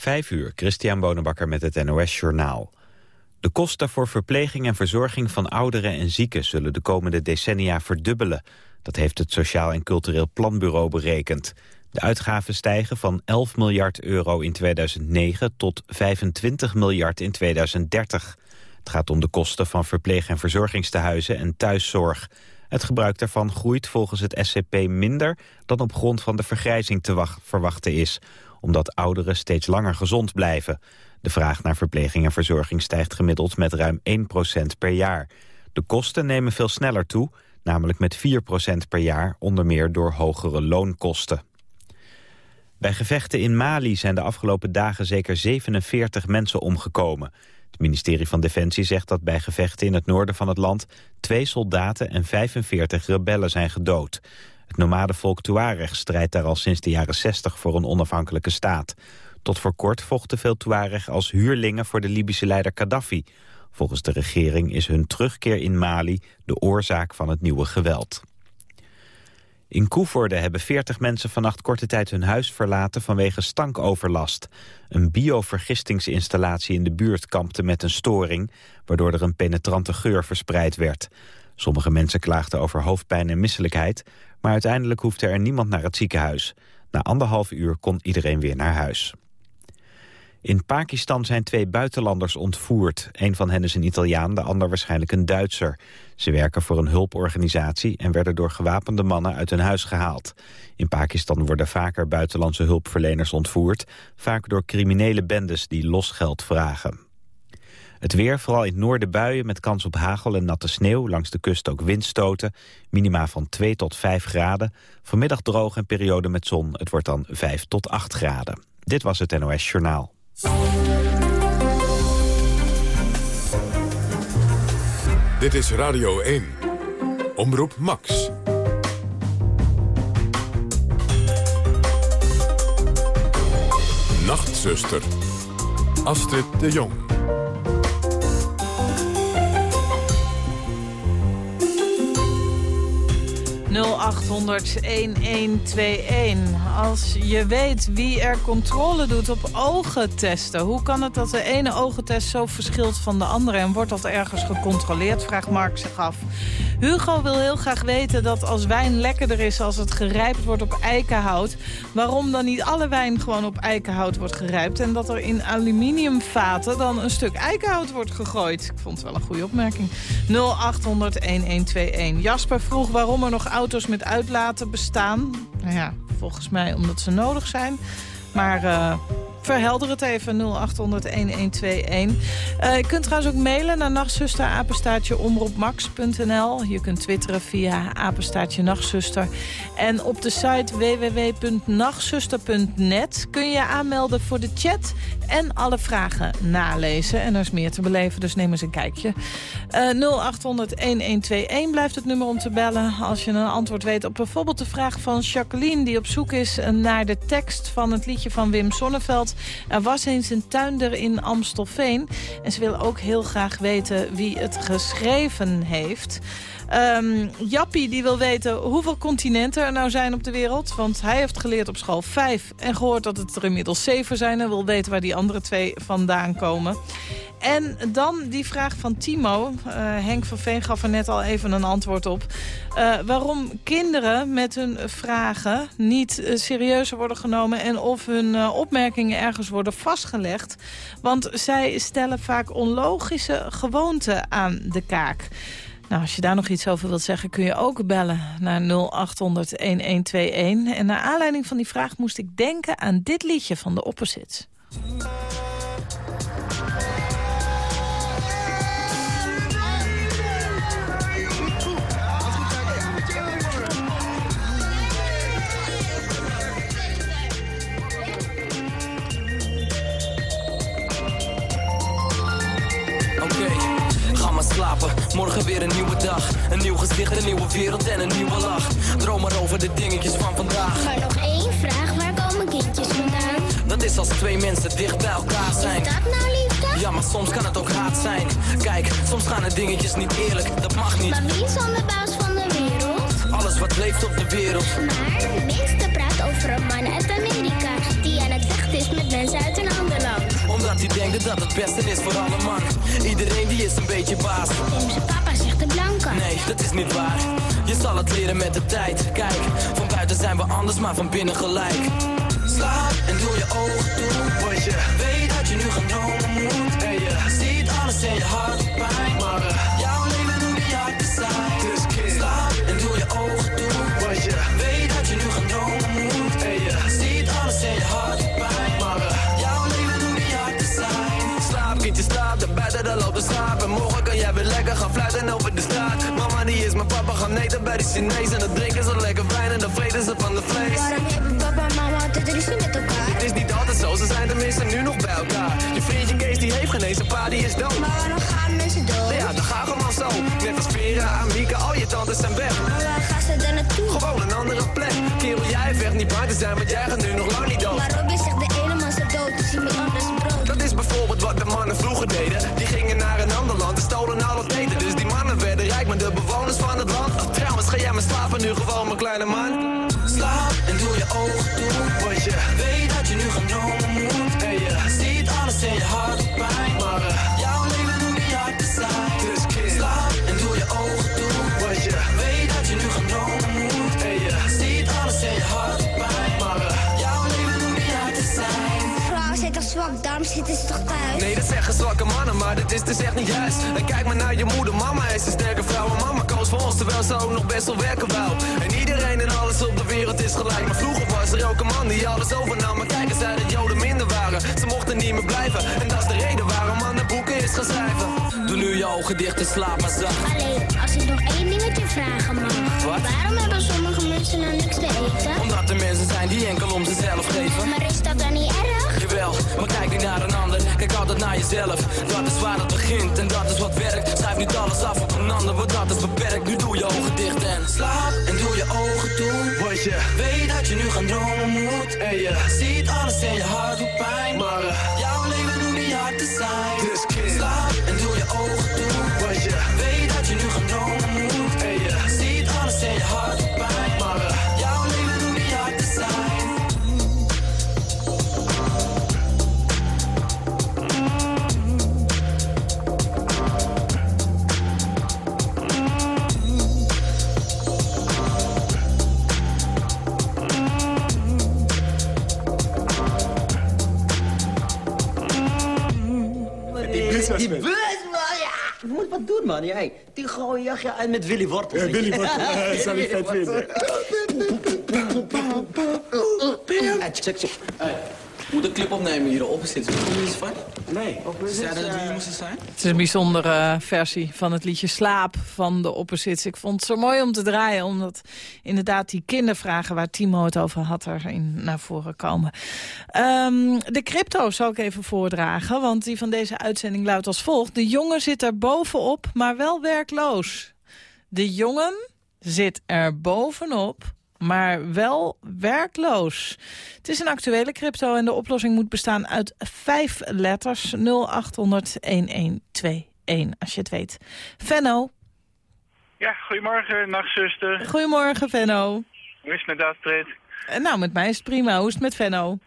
Vijf uur, Christian Bonenbakker met het NOS Journaal. De kosten voor verpleging en verzorging van ouderen en zieken... zullen de komende decennia verdubbelen. Dat heeft het Sociaal en Cultureel Planbureau berekend. De uitgaven stijgen van 11 miljard euro in 2009 tot 25 miljard in 2030. Het gaat om de kosten van verpleeg- en verzorgingstehuizen en thuiszorg. Het gebruik daarvan groeit volgens het SCP minder dan op grond van de vergrijzing te verwachten is omdat ouderen steeds langer gezond blijven. De vraag naar verpleging en verzorging stijgt gemiddeld met ruim 1% per jaar. De kosten nemen veel sneller toe, namelijk met 4% per jaar, onder meer door hogere loonkosten. Bij gevechten in Mali zijn de afgelopen dagen zeker 47 mensen omgekomen. Het ministerie van Defensie zegt dat bij gevechten in het noorden van het land... twee soldaten en 45 rebellen zijn gedood. Het nomadenvolk Tuareg strijdt daar al sinds de jaren 60 voor een onafhankelijke staat. Tot voor kort vochten veel Tuareg als huurlingen voor de Libische leider Gaddafi. Volgens de regering is hun terugkeer in Mali de oorzaak van het nieuwe geweld. In Koevoorde hebben 40 mensen vannacht korte tijd hun huis verlaten vanwege stankoverlast. Een biovergistingsinstallatie in de buurt kampte met een storing, waardoor er een penetrante geur verspreid werd. Sommige mensen klaagden over hoofdpijn en misselijkheid, maar uiteindelijk hoefde er niemand naar het ziekenhuis. Na anderhalf uur kon iedereen weer naar huis. In Pakistan zijn twee buitenlanders ontvoerd. Een van hen is een Italiaan, de ander waarschijnlijk een Duitser. Ze werken voor een hulporganisatie en werden door gewapende mannen uit hun huis gehaald. In Pakistan worden vaker buitenlandse hulpverleners ontvoerd, vaak door criminele bendes die losgeld vragen. Het weer, vooral in het noorden buien met kans op hagel en natte sneeuw. Langs de kust ook windstoten. Minima van 2 tot 5 graden. Vanmiddag droog en periode met zon. Het wordt dan 5 tot 8 graden. Dit was het NOS Journaal. Dit is Radio 1. Omroep Max. Nachtzuster. Astrid de Jong. 0800-1121. Als je weet wie er controle doet op ogentesten... hoe kan het dat de ene ogentest zo verschilt van de andere... en wordt dat ergens gecontroleerd, vraagt Mark zich af. Hugo wil heel graag weten dat als wijn lekkerder is... als het gerijpt wordt op eikenhout... waarom dan niet alle wijn gewoon op eikenhout wordt gerijpt... en dat er in aluminiumvaten dan een stuk eikenhout wordt gegooid. Ik vond het wel een goede opmerking. 0800-1121. Jasper vroeg waarom er nog auto's met uitlaten bestaan. Nou ja, volgens mij omdat ze nodig zijn. Maar uh, verhelder het even, 0800-1121. Uh, je kunt trouwens ook mailen naar nachtzuster. Je kunt twitteren via apenstaartje nachtzuster. En op de site www.nachtzuster.net kun je aanmelden voor de chat en alle vragen nalezen. En er is meer te beleven, dus neem eens een kijkje. Uh, 0800-1121 blijft het nummer om te bellen als je een antwoord weet op bijvoorbeeld de vraag van Jacqueline... die op zoek is naar de tekst van het liedje van Wim Sonneveld. Er was eens een tuinder in Amstelveen. En ze wil ook heel graag weten wie het geschreven heeft. Um, Jappie die wil weten hoeveel continenten er nou zijn op de wereld. Want hij heeft geleerd op school vijf en gehoord dat het er inmiddels zeven zijn. En wil weten waar die andere twee vandaan komen. En dan die vraag van Timo. Uh, Henk van Veen gaf er net al even een antwoord op. Uh, waarom kinderen met hun vragen niet uh, serieuzer worden genomen... en of hun opmerkingen ergens worden vastgelegd. Want zij stellen vaak onlogische gewoonten aan de kaak. Nou, als je daar nog iets over wilt zeggen, kun je ook bellen naar 0800-1121. En naar aanleiding van die vraag moest ik denken aan dit liedje van de Opposites. Slapen. Morgen weer een nieuwe dag. Een nieuw gezicht, een nieuwe wereld en een nieuwe lach. Droom maar over de dingetjes van vandaag. Maar nog één vraag, waar komen kindjes vandaan? Dat is als twee mensen dicht bij elkaar zijn. Is dat nou liefde? Ja, maar soms kan het ook haat zijn. Kijk, soms gaan de dingetjes niet eerlijk, dat mag niet. Maar wie is dan de baas van de wereld? Alles wat leeft op de wereld. Maar minste praat over een man. Denk dat dat het beste is voor alle mannen. Iedereen die is een beetje baas. Neem zijn papa zegt de blanke. Nee, dat is niet waar. Je zal het leren met de tijd. Kijk, van buiten zijn we anders, maar van binnen gelijk. Slaap en doe je ogen toe. Want je weet dat je nu genomen moet. En je ziet alles in je hart En morgen kan jij weer lekker gaan fluiten over de straat. Mama, die is mijn papa, gaan eten bij de Chinees. En dan drinken ze lekker wijn en dan vreten ze van de vlees. Waarom hebben papa en mama altijd ruzie met elkaar? Het is niet altijd zo, ze zijn tenminste nu nog bij elkaar. Je vriendje Kees die heeft geen eens een pa, die is dood. Maar waarom gaan mensen dood? Ja, dan gaat gewoon zo. Net als Vera, Amika, al je tantes zijn weg. Maar waar gaan ze dan naartoe? Gewoon een andere plek. Kerel, jij hebt echt niet bang te zijn, want jij gaat nu nog lang niet ze toch thuis? Nee, dat zeggen zwakke mannen, maar dat is dus echt niet juist. En kijk maar naar je moeder, mama is een sterke vrouw. En mama koos voor ons, terwijl ze ook nog best wel werken wou. En iedereen en alles op de wereld is gelijk. Maar vroeger was er ook een man die alles overnam. Maar kijk eens zei dat joden minder waren. Ze mochten niet meer blijven. En dat is de reden waarom mannen boeken is gaan schrijven. Doe nu je ogen dicht en slaap maar zacht. Alleen, als ik nog één dingetje vragen mag. Wat? Waarom hebben sommige mensen nou niks te eten? Omdat er mensen zijn die enkel om zichzelf geven. Maar is dat dan niet erg? Maar kijk niet naar een ander, kijk altijd naar jezelf. Dat is waar het begint en dat is wat werkt. Schrijf niet alles af op een ander, want dat is beperkt. Nu doe je ogen dicht en slaap en doe je ogen toe. Want je weet dat je nu gaan dromen moet. En je ziet alles in je hart doet pijn. Maar eh, jouw leven hoeft niet hard te zijn. Dus kid, slaap en doe je ogen toe. Want je man. Jij, die gooi je ja, uit met Willy Wortel. Ja, Willy Wortel, zal ik vet vinden. Eh, check, check. Moet een clip opnemen hier er iets van? Nee. Ze zeiden dat we hier moesten zijn? Het is een bijzondere eh, versie van het liedje Slaap van de Opposites. Ik vond het zo mooi om te draaien, omdat inderdaad die kindervragen... waar Timo het over had, erin naar voren komen. Ehm, de crypto zal ik even voordragen, want die van deze uitzending luidt als volgt. De jongen zit er bovenop, maar wel werkloos. De jongen zit er bovenop, maar wel werkloos. Het is een actuele crypto en de oplossing moet bestaan uit vijf letters. 0800-1121, als je het weet. Venno. Ja, goedemorgen, nachtzuster. Goedemorgen, Venno. Hoe is het met Astrid? Eh, Nou, met mij is het prima. Hoe is het met Venno?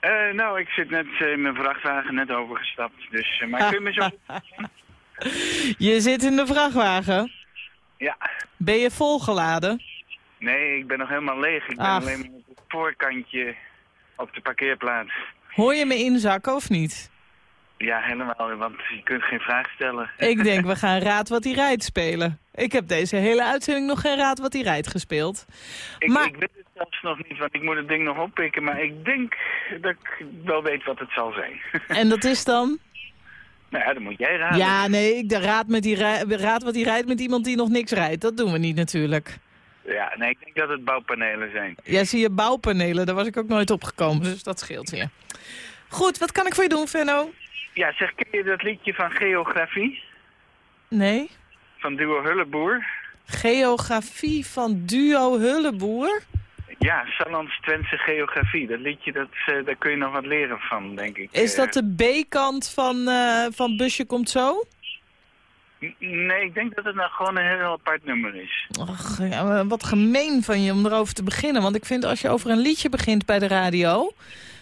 Eh, nou, ik zit net eh, in mijn vrachtwagen net overgestapt. Dus, eh, maar kun je me zo... Je zit in de vrachtwagen. Ja. Ben je volgeladen? Nee, ik ben nog helemaal leeg. Ik ben Ach. alleen maar op het voorkantje op de parkeerplaats. Hoor je me inzakken of niet? Ja, helemaal, want je kunt geen vraag stellen. Ik denk, we gaan Raad wat hij rijdt spelen. Ik heb deze hele uitzending nog geen Raad wat hij rijdt gespeeld. Ik, maar- ik weet het zelfs nog niet, want ik moet het ding nog oppikken. Maar ik denk dat ik wel weet wat het zal zijn. En dat is dan? nou ja, dan moet jij raden. Ja, nee, ik raad, met die raad wat hij rijdt met iemand die nog niks rijdt. Dat doen we niet natuurlijk. Ja, nee, ik denk dat het bouwpanelen zijn. Ja, zie je bouwpanelen, daar was ik ook nooit opgekomen, dus dat scheelt weer. Goed, wat kan ik voor je doen, Venno? Ja, zeg, ken je dat liedje van Geografie? Nee? Van Duo Hulleboer? Geografie van Duo Hulleboer? Ja, Sallands Twentse Geografie. Dat liedje, dat, eh, daar kun je nog wat leren van, denk ik. Is Eh, dat de B-kant van, eh, van Busje Komt Zo? Nee, ik denk dat het nou gewoon een heel apart nummer is. Ach, ja, wat gemeen van je om erover te beginnen. Want ik vind als je over een liedje begint bij de radio...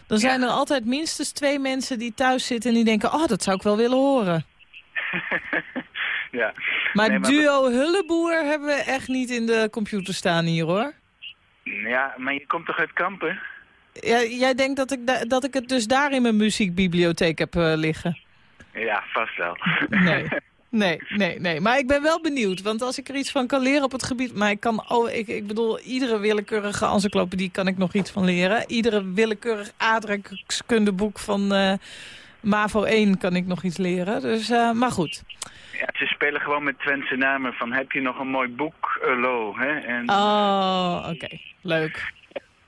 Dan zijn er altijd minstens twee mensen die thuis zitten en die denken... oh, dat zou ik wel willen horen. ja. Maar, Nee, duo Hulleboer hebben we echt niet in de computer staan hier, hoor. Ja, maar je komt toch uit Kampen? Ja, jij denkt dat ik, da- dat ik het dus daar in mijn muziekbibliotheek heb eh, liggen? Ja, vast wel. Nee. Nee, nee, nee. Maar ik ben wel benieuwd. Want als ik er iets van kan leren op het gebied... Maar ik kan, oh, ik, ik bedoel, iedere willekeurige encyclopedie kan ik nog iets van leren. Iedere willekeurig aardrijkskundeboek van eh, MAVO 1 kan ik nog iets leren. Dus, eh, maar goed. Ja, ze spelen gewoon met Twentse namen van heb je nog een mooi boek, uh, Lo, hè? En, Oh, oké. Leuk.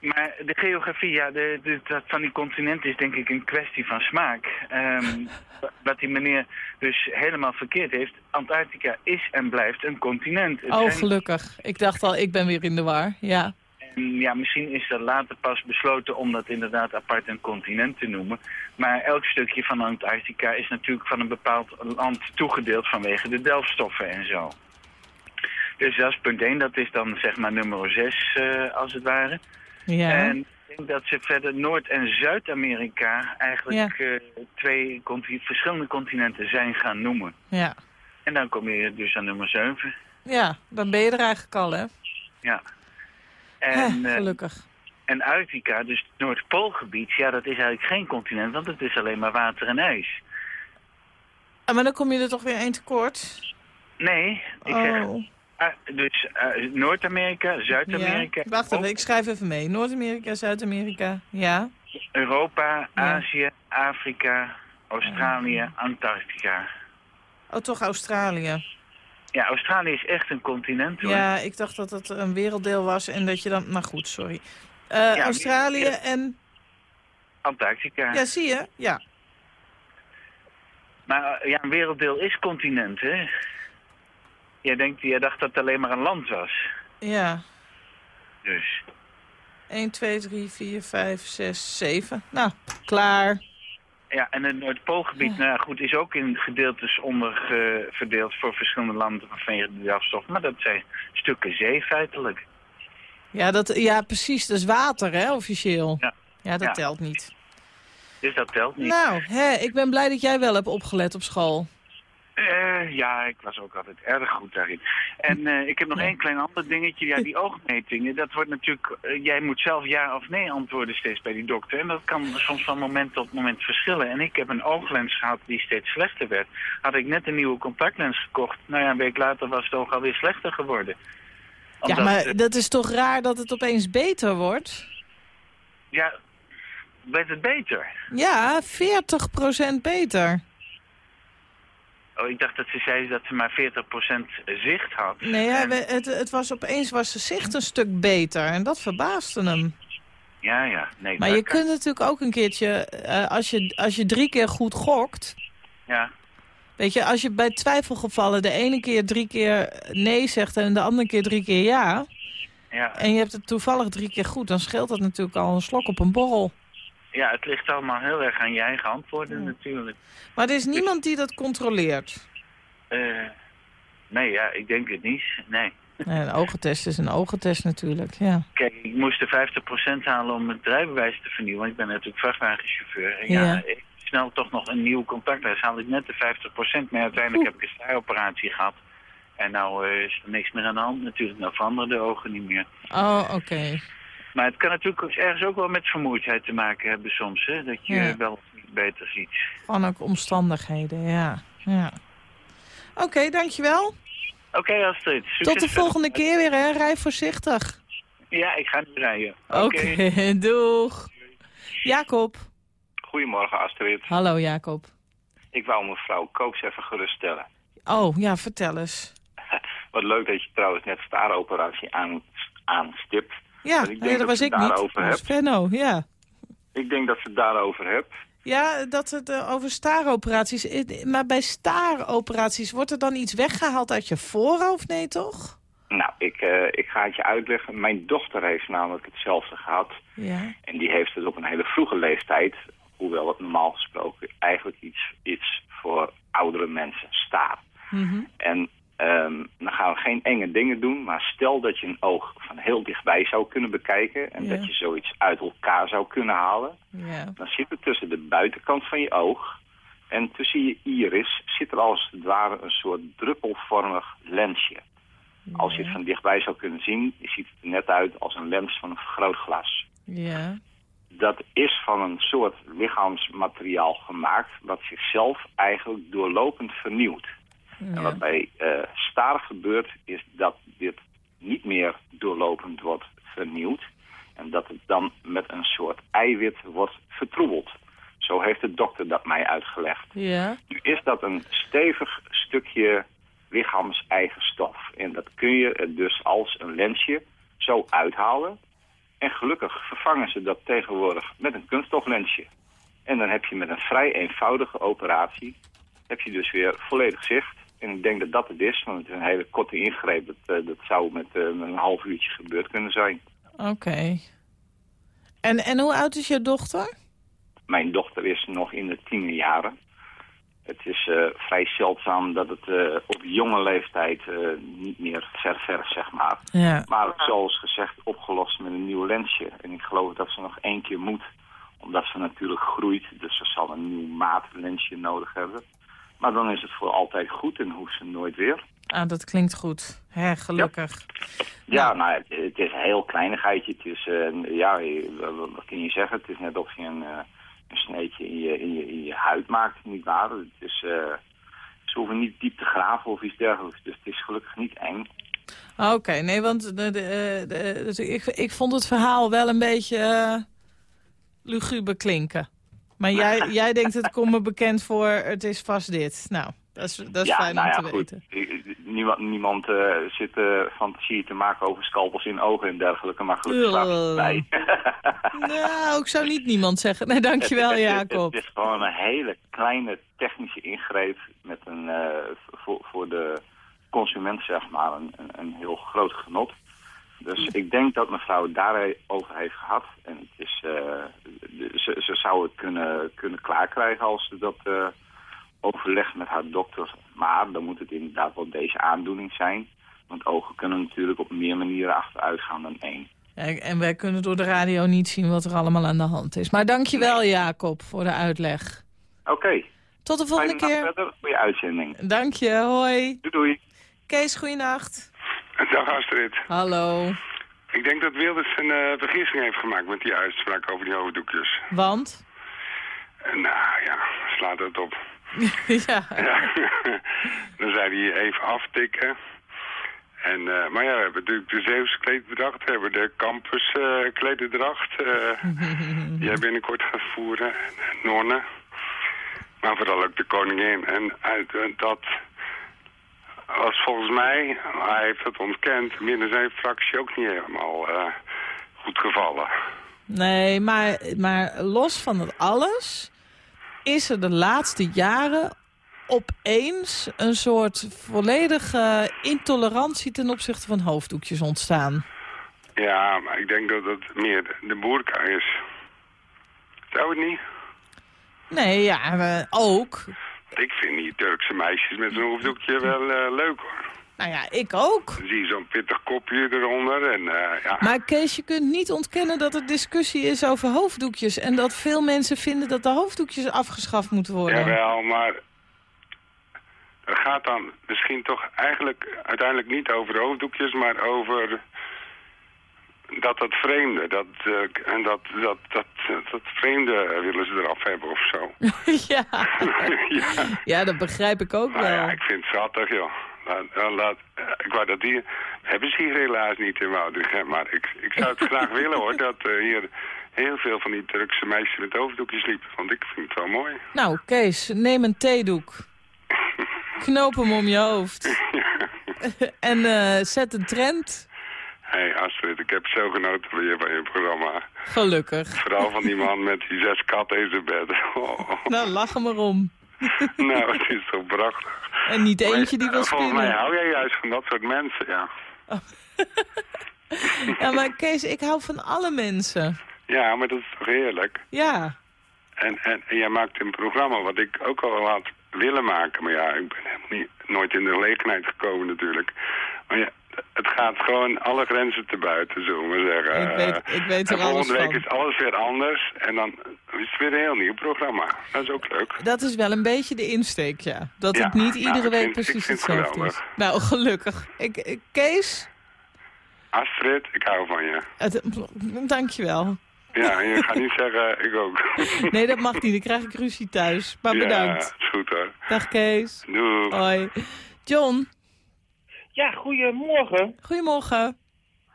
Maar de geografie, ja, de, de, dat van die continenten is denk ik een kwestie van smaak. Ehm, wat die meneer dus helemaal verkeerd heeft. Antarctica is en blijft een continent. Het Oh, gelukkig. Ik dacht al, ik ben weer in de war. Ja. En ja, misschien is er later pas besloten om dat inderdaad apart een continent te noemen. Maar elk stukje van Antarctica is natuurlijk van een bepaald land toegedeeld vanwege de delfstoffen en zo. Dus dat is punt 1, dat is dan zeg maar nummer 6 als het ware. Ja. En ik denk dat ze verder Noord- en Zuid-Amerika eigenlijk eh, twee conti- verschillende continenten zijn gaan noemen. Ja. En dan kom je dus aan nummer 7. ja, dan ben je er eigenlijk al, hè? Ja. En, eh, gelukkig. En Arctica, dus het Noordpoolgebied, ja, dat is eigenlijk geen continent, want het is alleen maar water en ijs. Ah, maar dan kom je er toch weer één tekort? Nee, ik zeg, Ah, dus eh, Noord-Amerika, Zuid-Amerika, Ja. Wacht even, ik schrijf even mee. Noord-Amerika, Zuid-Amerika. Ja. Europa, Azië, Afrika, Australië. Antarctica. Oh, toch Australië. Ja, Australië is echt een continent hoor. Ja, ik dacht dat het een werelddeel was en dat je dan... Maar goed, sorry. Eh, Australië en... Antarctica. Ja, zie je? Ja. Maar eh, ja, een werelddeel is continent, hè? Jij, denkt, jij dacht dat het alleen maar een land was. Ja. Dus. 1, 2, 3, 4, 5, 6, 7. Nou, klaar. Ja, en het Noordpoolgebied, nou goed, is ook in gedeeltes onder eh, verdeeld voor verschillende landen vanwege de delfstof. Maar dat zijn stukken zee feitelijk. Ja, dat, ja, precies. Dat is water, hè, officieel. Ja. Ja, dat Ja. telt niet. Dus dat telt niet. Nou, hè, ik ben blij dat jij wel hebt opgelet op school. Eh, ja, ik was ook altijd erg goed daarin. En eh, ik heb nog één klein ander dingetje. Ja, die oogmetingen, dat wordt natuurlijk... eh, jij moet zelf ja of nee antwoorden steeds bij die dokter. En dat kan soms van moment tot moment verschillen. En ik heb een ooglens gehad die steeds slechter werd. Had ik net een nieuwe contactlens gekocht. Nou ja, een week later was het oog alweer slechter geworden. Ja, maar dat is toch raar dat het opeens beter wordt? ja, werd het beter? Ja, 40% beter. Oh, ik dacht dat ze zei dat ze maar 40% zicht had. Nee, ja, En- het, het was opeens was de zicht een stuk beter. En dat verbaasde hem. Ja, ja. Nee, Maar je kan- kunt natuurlijk ook een keertje, eh, als, je, als je drie keer goed gokt... Ja, Weet je, als je bij twijfelgevallen de ene keer drie keer nee zegt en de andere keer drie keer ja... ja. en je hebt het toevallig drie keer goed, dan scheelt dat natuurlijk al een slok op een borrel. Ja, het ligt allemaal heel erg aan je eigen antwoorden natuurlijk. Maar er is niemand die dat controleert. Eh, nee, ja, ik denk het niet. Nee. Nee, een ogentest is een ogentest natuurlijk, ja. Kijk, ik moest de 50% halen om het rijbewijs te vernieuwen. want Ik ben natuurlijk vrachtwagenchauffeur. En ja, Ja. ik snel toch nog een nieuw contactles. Haalde ik net de 50%. Maar uiteindelijk heb ik een staaroperatie gehad. En nou eh, is er niks meer aan de hand natuurlijk. Nou veranderen de ogen niet meer. Oh, oké. Maar het kan natuurlijk ergens ook wel met vermoeidheid te maken hebben soms. Hè? Dat je Ja. wel niet beter ziet. Gewoon ook omstandigheden, ja. ja. Oké, dankjewel. Oké Astrid, succes Tot de volgende keer weer, hè. Rij voorzichtig. Ja, ik ga nu rijden. Oké, doeg. Jacob. Goedemorgen Astrid. Hallo, Jacob. Ik wou mevrouw Kooks even geruststellen. Oh, ja, vertel eens. Wat leuk dat je trouwens net staaroperatie aan, aanstipt. Ja, ik nee, denk dat dat was ik niet. Dat. Venno, ja. Ik denk dat ze het daarover hebt. Ja, dat het eh, over staaroperaties... eh, Maar bij staaroperaties wordt er dan iets weggehaald uit je voorhoofd? Nee, toch? Nou, ik, eh, ik ga het je uitleggen. Mijn dochter heeft namelijk hetzelfde gehad. Ja. En die heeft het op een hele vroege leeftijd, hoewel het normaal gesproken eigenlijk iets, iets voor oudere mensen staat. Mhm. En ehm, dan gaan we geen enge dingen doen, maar stel dat je een oog van heel dichtbij zou kunnen bekijken... en Ja. dat je zoiets uit elkaar zou kunnen halen... Ja. dan zit er tussen de buitenkant van je oog en tussen je iris... zit er als het ware een soort druppelvormig lensje. Als je het van dichtbij zou kunnen zien, ziet het er net uit als een lens van een vergrootglas. Ja. Dat is van een soort lichaamsmateriaal gemaakt... wat zichzelf eigenlijk doorlopend vernieuwt. En wat bij staar gebeurt, is dat dit niet meer doorlopend wordt vernieuwd. En dat het dan met een soort eiwit wordt vertroebeld. Zo heeft de dokter dat mij uitgelegd. Ja. Nu is dat een stevig stukje lichaams-eigen stof. En dat kun je dus als een lensje zo uithalen. En gelukkig vervangen ze dat tegenwoordig met een kunststoflensje. En dan heb je met een vrij eenvoudige operatie... heb je dus weer volledig zicht. En ik denk dat dat het is, want het is een hele korte ingreep. Dat, eh, dat zou met, eh, met een half uurtje gebeurd kunnen zijn. Oké. En, en hoe oud is je dochter? Mijn dochter is nog in de tienerjaren. Het is eh, vrij zeldzaam dat het op jonge leeftijd niet meer ververgt, zeg maar. Ja. Maar zoals gezegd, opgelost met een nieuw lensje. En ik geloof dat ze nog één keer moet. Omdat ze natuurlijk groeit, dus ze zal een nieuw maatlensje nodig hebben. Maar dan is het voor altijd goed en hoeft ze nooit weer. Ah, dat klinkt goed. Hè, gelukkig. Ja, nou, het, het is een heel kleinigheidje. Het is, eh, ja, wat, kun je zeggen? Het is net of je een, eh, een sneetje in je, in, je, in je huid maakt, niet waar? Het is, eh, ze hoeven niet diep te graven of iets dergelijks. Dus het is gelukkig niet eng. Oké, nee, want de, de, de- dus ik, ik vond het verhaal wel een beetje luguber klinken. Maar jij, jij denkt het komt me bekend voor, het is vast dit. Nou, dat is, dat is ja, fijn nou om ja, te goed. weten. Niemand, niemand eh, zit eh, fantasie te maken over scalpels in ogen en dergelijke, maar gelukkig slaat Ugh. bij. Nou, ik zou niet niemand zeggen. Nee, dankjewel Het- het- Jacob. Het is gewoon een hele kleine technische ingreep met een, eh, voor, voor de consument zeg maar een, een, een heel groot genot. Dus ik denk dat mevrouw daarover heeft gehad. En het is, eh, ze, ze zou het kunnen, kunnen klaarkrijgen als ze dat eh, overlegt met haar dokter. Maar dan moet het inderdaad wel deze aandoening zijn. Want ogen kunnen natuurlijk op meer manieren achteruit gaan dan één. En wij kunnen door de radio niet zien wat er allemaal aan de hand is. Maar dankjewel Jacob voor de uitleg. Oké, Tot de volgende keer. verder. Goeie uitzending. Dank je, hoi. Doei doei. Kees, goeienacht. Dag Astrid. Hallo. Ik denk dat Wilders een eh, vergissing heeft gemaakt met die uitspraak over die hoofddoekjes. Want? Eh, nou ja, slaat het op. ja. Ja. Dan zei hij even aftikken. En, eh, maar ja, we hebben natuurlijk de Zeeuwse kleeddracht, we hebben de campus eh, die hij binnenkort gaat voeren, en Norne. Maar vooral ook de koningin. En uit, en dat was volgens mij, hij heeft het ontkend, binnen zijn fractie ook niet helemaal eh, goed gevallen. Nee, maar, maar los van het alles is er de laatste jaren opeens een soort volledige intolerantie ten opzichte van hoofddoekjes ontstaan. Ja, maar ik denk dat het meer de, boerka is. Zou het niet? Nee, ja, ook. Ik vind die Turkse meisjes met zo'n hoofddoekje wel eh, leuk hoor. Nou ja, ik ook. Dan zie je zo'n pittig kopje eronder en eh, ja. Maar Kees, je kunt niet ontkennen dat er discussie is over hoofddoekjes... en dat veel mensen vinden dat de hoofddoekjes afgeschaft moeten worden. Jawel, maar het gaat dan misschien toch eigenlijk uiteindelijk niet over de hoofddoekjes, maar over dat dat vreemde, dat, eh, en dat, dat, dat, dat vreemde willen ze eraf hebben of zo. ja. ja. ja, dat begrijp ik ook Nou wel. ja, ik vind het schattig, joh. Laat, eh, laat, eh, ik wou dat die... Hebben ze hier helaas niet in Woudrichem, maar ik, ik zou het graag willen, hoor. Dat hier heel veel van die Turkse meisjes met hoofddoekjes liepen. Want ik vind het wel mooi. Nou, Kees, neem een theedoek. Knoop hem om je hoofd. en zet een trend. Hé, hey, Astrid, ik heb zo genoten van je, van je programma. Gelukkig. Vooral van die man met die zes katten in zijn bed. Oh. Nou, lach hem erom. nou, het is toch prachtig. En niet eentje die wil Maar, eh, Volgens mij hou jij juist van dat soort mensen, ja. Ja, maar Kees, ik hou van alle mensen. Ja, maar dat is toch heerlijk? Ja. En, en, en jij maakt een programma wat ik ook al had willen maken. Maar ja, ik ben helemaal niet, nooit in de gelegenheid gekomen natuurlijk. Maar ja, het gaat gewoon alle grenzen te buiten, zullen we zeggen. Ik weet, ik weet er en volgende week van. is alles weer anders. En dan is het weer een heel nieuw programma. Dat is ook leuk. Dat is wel een beetje de insteek, ja. Dat Ja, het niet nou, iedere week vind- precies hetzelfde is. Nou, gelukkig. Ik, ik- Kees, Astrid, ik hou van je. het, dankjewel. Ja, je gaat niet zeggen, ik ook. Nee, dat mag niet. Dan krijg ik ruzie thuis. Maar Ja, bedankt. is goed hoor. Dag Kees. Doei. Hoi. John, Ja, goedemorgen. goedemorgen.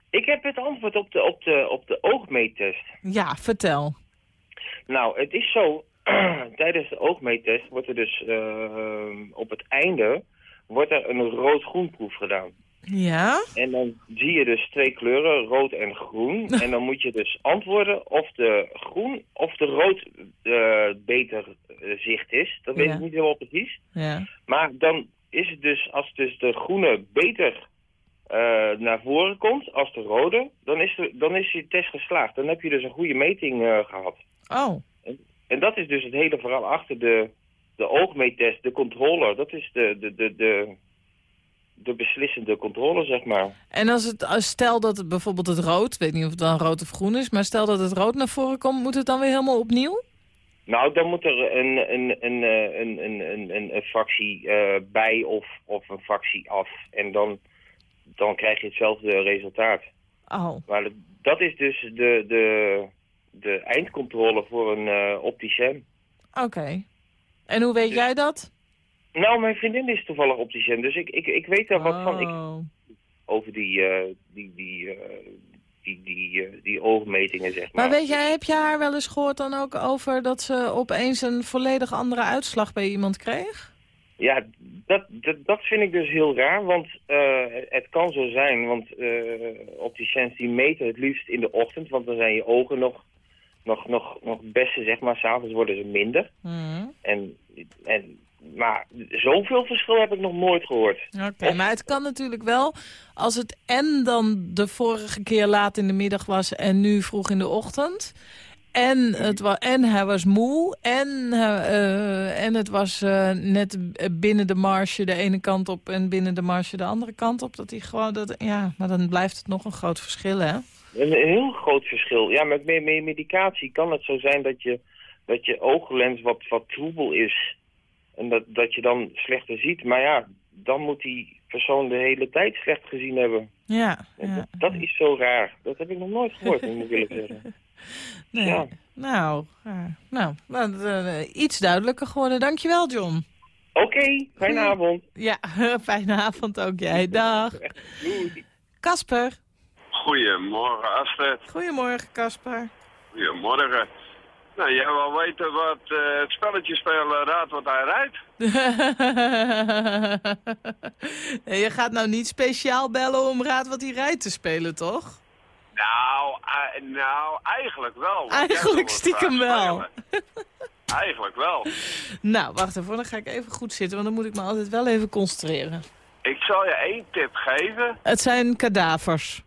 Ik heb het antwoord op de, op de, op de oogmeettest. Ja, vertel. Nou, het is zo, tijdens de oogmeettest wordt er dus eh, op het einde wordt er een rood-groen proef gedaan. Ja? En dan zie je dus twee kleuren, rood en groen. en dan moet je dus antwoorden of de groen of de rood eh, beter eh, zicht is. Dat weet Ja. ik niet helemaal precies. Ja. Maar dan is het dus, als dus de groene beter eh, naar voren komt als de rode, dan is, de, dan is je test geslaagd. Dan heb je dus een goede meting eh, gehad. Oh, En dat is dus het hele verhaal achter de, de oogmeettest, de controller. Dat is de, de, de, de, de beslissende controle, zeg maar. en als het, als stel dat het bijvoorbeeld het rood, ik weet niet of het dan rood of groen is, maar stel dat het rood naar voren komt, moet het dan weer helemaal opnieuw? Nou, dan moet er een, een, een, eh, een, een, een, een, een fractie eh, bij of, of een fractie af. En dan, dan krijg je hetzelfde resultaat. Oh, Maar dat- dat is dus de, de, de eindcontrole voor een eh opticien. oké. En hoe weet jij dat? Nou, mijn vriendin is toevallig opticien, dus ik, ik, ik weet daar wat van. Ik, Oh. over die, die, die, die, die, eh, die oogmetingen, zeg maar. Maar weet jij, heb je haar wel eens gehoord dan ook over dat ze opeens een volledig andere uitslag bij iemand kreeg? Ja, dat, dat, dat vind ik dus heel raar, want eh, het kan zo zijn, want eh opticiens die meten het liefst in de ochtend, want dan zijn je ogen nog, nog, nog, nog beste, zeg maar, s'avonds worden ze minder. Hmm. En, en, maar zoveel verschil heb ik nog nooit gehoord. Oké, maar het kan natuurlijk wel als het en dan de vorige keer laat in de middag was en nu vroeg in de ochtend. En, het wa en hij was moe en, eh, en het was eh, net binnen de marge de ene kant op en binnen de marge de andere kant op. Dat hij gewoon, dat, ja, maar dan blijft het nog een groot verschil, hè? Een, heel groot verschil. Ja, met meer medicatie kan het zo zijn dat je, dat je ooglens wat, wat troebel is. En dat, dat je dan slechter ziet. Maar ja, dan moet die persoon de hele tijd slecht gezien hebben. Ja, dat, dat is zo raar. Dat heb ik nog nooit gehoord, moet ik eerlijk zeggen. Nee. Ja. Nou, nou, nou, iets duidelijker geworden. Dankjewel, John. Oké, fijne avond. Ja, fijne avond ook jij. Dag. Doei. Kasper. Goedemorgen, Astrid. Goedemorgen, Kasper. Goedemorgen. Nou, jij wil weten wat eh, het spelletje spelen, raad wat hij rijdt. Je gaat nou niet speciaal bellen om Raad wat hij rijdt te spelen, toch? Nou, eh, nou, eigenlijk wel. Eigenlijk stiekem wel. Eigenlijk wel. Nou, wacht even, dan ga ik even goed zitten, want dan moet ik me altijd wel even concentreren. Ik zal je één tip geven. Het zijn kadavers.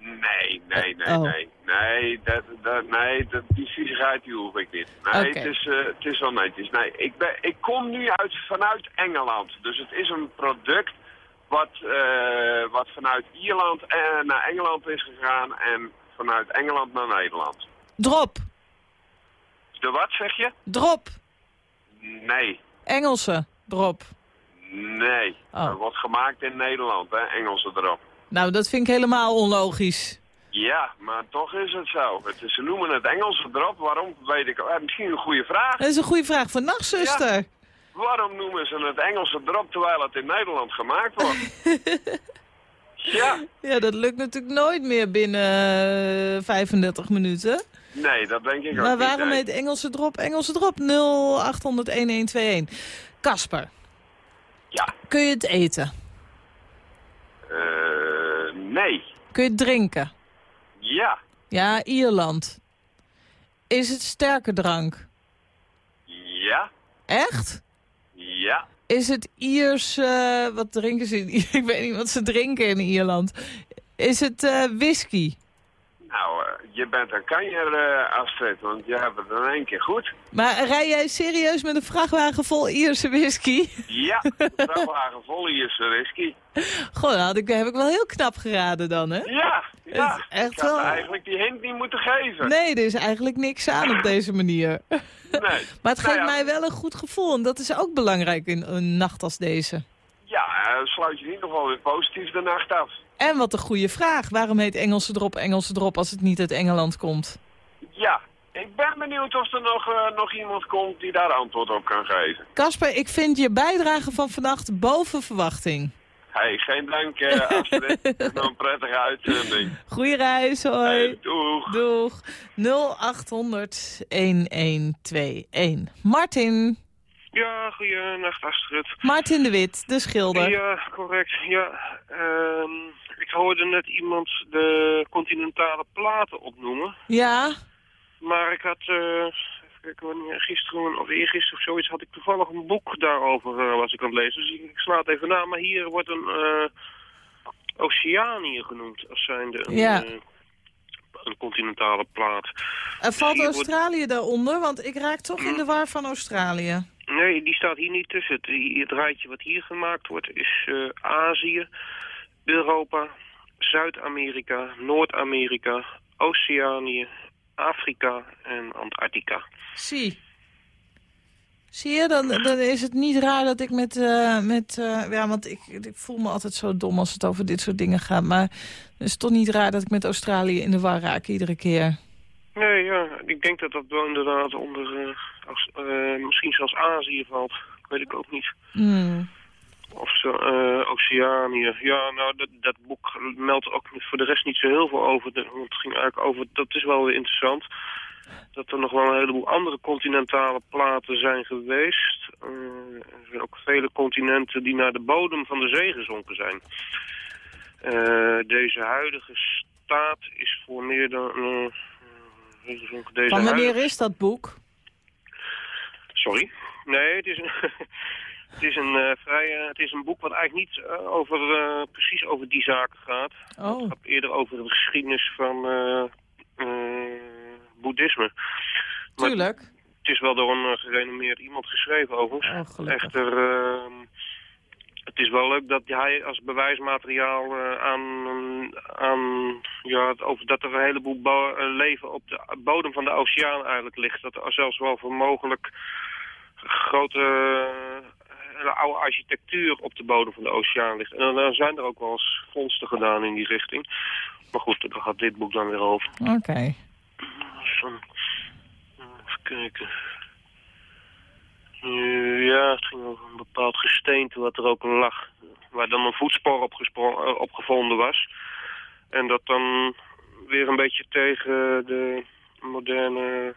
Nee, nee, nee, Oh. nee. Nee, dat, dat, nee dat, die viezigheid die hoef ik niet. Nee, het, is, eh, het is wel netjes. Nee, ik, ben, ik kom nu uit, vanuit Engeland. Dus het is een product wat, eh, wat vanuit Ierland eh, naar Engeland is gegaan en vanuit Engeland naar Nederland. Drop. De wat zeg je? Drop. Nee, Engelse. Drop. nee. Oh. Het wordt gemaakt in Nederland, hè, Engelse erop. Nou, dat vind ik helemaal onlogisch. Ja, maar toch is het zo. Het is, ze noemen het Engelse erop. Waarom? Weet ik. eh, misschien een goede vraag. Dat is een goede vraag voor nachtzuster. Waarom noemen ze het Engelse erop terwijl het in Nederland gemaakt wordt? ja, Ja, dat lukt natuurlijk nooit meer binnen eh, 35 minuten. nee, dat denk ik ook Maar niet. waarom nee. heet Engelse drop Engelse drop? 0800-1121. Kasper, Ja, kun je het eten? eh, nee. Kun je het drinken? Ja, Ja, Ierland. Is het sterke drank? ja, Echt? ja. Is het Iers... wat drinken ze in Ik weet niet wat ze drinken in Ierland. Is het eh, whisky? Nou, eh, je bent een kanjer, eh, Astrid, want je hebt het in één keer goed. Maar rij jij serieus met een vrachtwagen vol Ierse whisky? Ja, vrachtwagen vol Ierse whisky. Goh, dat had ik, heb ik wel heel knap geraden dan, hè? Ja, ja. is echt ik had wel- eigenlijk die hint niet moeten geven. Nee, er is eigenlijk niks aan op deze manier. Nee. Maar het Nou geeft ja, mij wel een goed gevoel. En dat is ook belangrijk in een nacht als deze. Ja, eh, sluit je in ieder geval weer positief de nacht af. En wat een goede vraag. Waarom heet Engelse drop Engelse drop als het niet uit Engeland komt? Ja, ik ben benieuwd of er nog, eh, nog iemand komt die daar antwoord op kan geven. Kasper, ik vind je bijdrage van vannacht boven verwachting. Hey, geen dank, eh Astrid. een prettige uitzending. Goeie reis, hoi. Hey, doeg. Doeg. 0800 1121. Martin. Ja, goeienacht Astrid. Martin de Wit, de schilder. Ja, correct. Ja, ehm, ik hoorde net iemand de continentale platen opnoemen. Ja, Maar ik had, eh, even kijken gisteren of eergisteren of zoiets, had ik toevallig een boek daarover eh, was ik aan het lezen. Dus ik, sla het even na. Maar hier wordt een eh Oceanië genoemd als zijnde een, Ja. eh, een continentale plaat. er valt wordt- Australië daaronder, want ik raak toch in de war van Australië. Nee, die staat hier niet tussen. Het, het rijtje wat hier gemaakt wordt is eh, Azië, Europa, Zuid-Amerika, Noord-Amerika, Oceanië, Afrika en Antarctica. Zie. Zie je, dan, dan is het niet raar dat ik met... eh, met eh, ja, want ik, ik voel me altijd zo dom als het over dit soort dingen gaat. Maar het is toch niet raar dat ik met Australië in de war raak iedere keer. Nee, ja, ik denk dat dat wel inderdaad onder, eh, als, misschien zelfs Azië valt. Weet ik ook niet. Hmm. Of zo, eh, Oceanië. Ja, nou, dat, dat boek meldt ook voor de rest niet zo heel veel over. De, want het ging eigenlijk over, dat is wel weer interessant, dat er nog wel een heleboel andere continentale platen zijn geweest. Eh, er zijn ook vele continenten die naar de bodem van de zee gezonken zijn. Eh, deze huidige staat is voor meer dan... deze Van wanneer huidige- is dat boek? Sorry? Nee, het is een, het is een, eh, vrij, eh, het is een boek wat eigenlijk niet eh, over, precies over die zaken gaat. Oh. Het gaat eerder over de geschiedenis van boeddhisme. Maar Tuurlijk. Het is wel door een gerenommeerd iemand geschreven overigens. Oh. Echter, ehm, het is wel leuk dat hij als bewijsmateriaal aan, aan ja, over dat er een heleboel bo- leven op de bodem van de oceaan eigenlijk ligt. Dat er zelfs wel voor mogelijk grote hele oude architectuur op de bodem van de oceaan ligt. En dan zijn er ook wel eens vondsten gedaan in die richting. Maar goed, daar gaat dit boek dan weer over. Oké. Zo. Even kijken. Ja, het ging over een bepaald gesteente wat er ook lag. Waar dan een voetspoor eh, op gevonden was. En dat dan weer een beetje tegen de moderne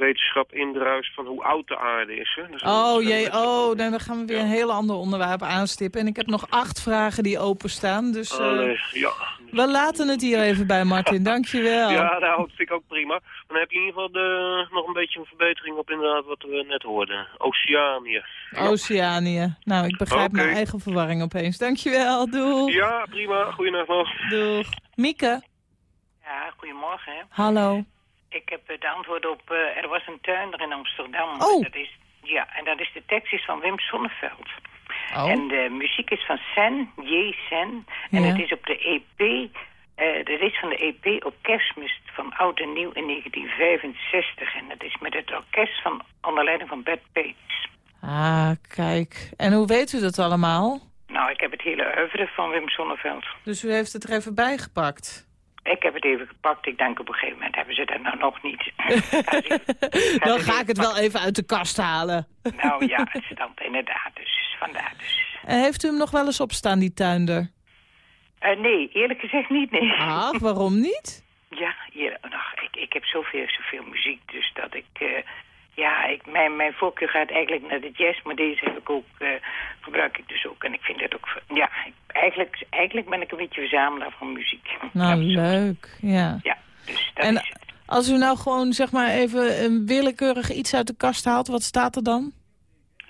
wetenschap indruist van hoe oud de aarde is. Hè? Dus Oh jee, oh, dan gaan we weer een heel ander onderwerp aanstippen. En ik heb nog acht vragen die openstaan, dus eh, ja. we laten het hier even bij, Martin. Dankjewel. Ja, nou, dat vind ik ook prima. Maar dan heb je in ieder geval de, nog een beetje een verbetering op inderdaad wat we net hoorden. Oceanië. Oceanië. Nou, ik begrijp mijn eigen verwarring opeens. Dankjewel, doei. Ja, prima. Goeienacht nog. Doeg. Mieke, Ja, goedemorgen. hallo. Ik heb het antwoord op... eh, er was een tuinder in Amsterdam. Oh. Dat is, ja, en dat is de tekst is van Wim Sonneveld. Oh. En de muziek is van Sen, J. Sen. En Ja. het is op de EP... eh dat is van de EP op kerstmis van Oud en Nieuw in 1965. En dat is met het orkest van onder leiding van Bert Peets. Ah, kijk. En hoe weet u dat allemaal? Nou, ik heb het hele oeuvre van Wim Sonneveld. Dus u heeft het er even bijgepakt. Ik heb het even gepakt. Ik denk op een gegeven moment hebben ze dat nou nog niet. Dan ga ik het wel even uit de kast halen. nou ja, het stamt inderdaad. Dus vandaar dus. En heeft u hem nog wel eens opstaan, die tuinder? Eh, nee, eerlijk gezegd niet, nee. Ach, waarom niet? Ja, hier, ach, ik, ik heb zoveel, zoveel muziek, dus dat ik... eh, ja, ik, mijn, mijn voorkeur gaat eigenlijk naar de jazz, maar deze heb ik ook, eh, gebruik ik dus ook. En ik vind het ook... Ja, ik- eigenlijk, eigenlijk ben ik een beetje verzamelaar van muziek. Nou, leuk. Ja. Ja, dus dat En is het. als u nou gewoon, zeg maar, even een willekeurig iets uit de kast haalt, wat staat er dan?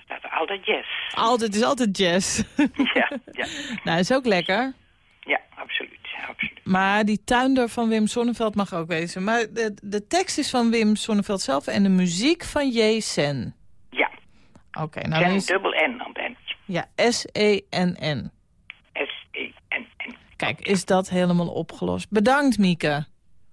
staat er altijd jazz. Altijd, het is altijd jazz. ja, ja. nou, is ook lekker. Ja, absoluut. Absoluut. Maar die tuinder van Wim Sonneveld mag ook wezen. Maar de, de tekst is van Wim Sonneveld zelf en de muziek van J. Sen. Ja. Oké, nou Sen is... dubbel N aan het. Ja, S-E-N-N. S-E-N-N. Kijk, is dat helemaal opgelost. Bedankt, Mieke.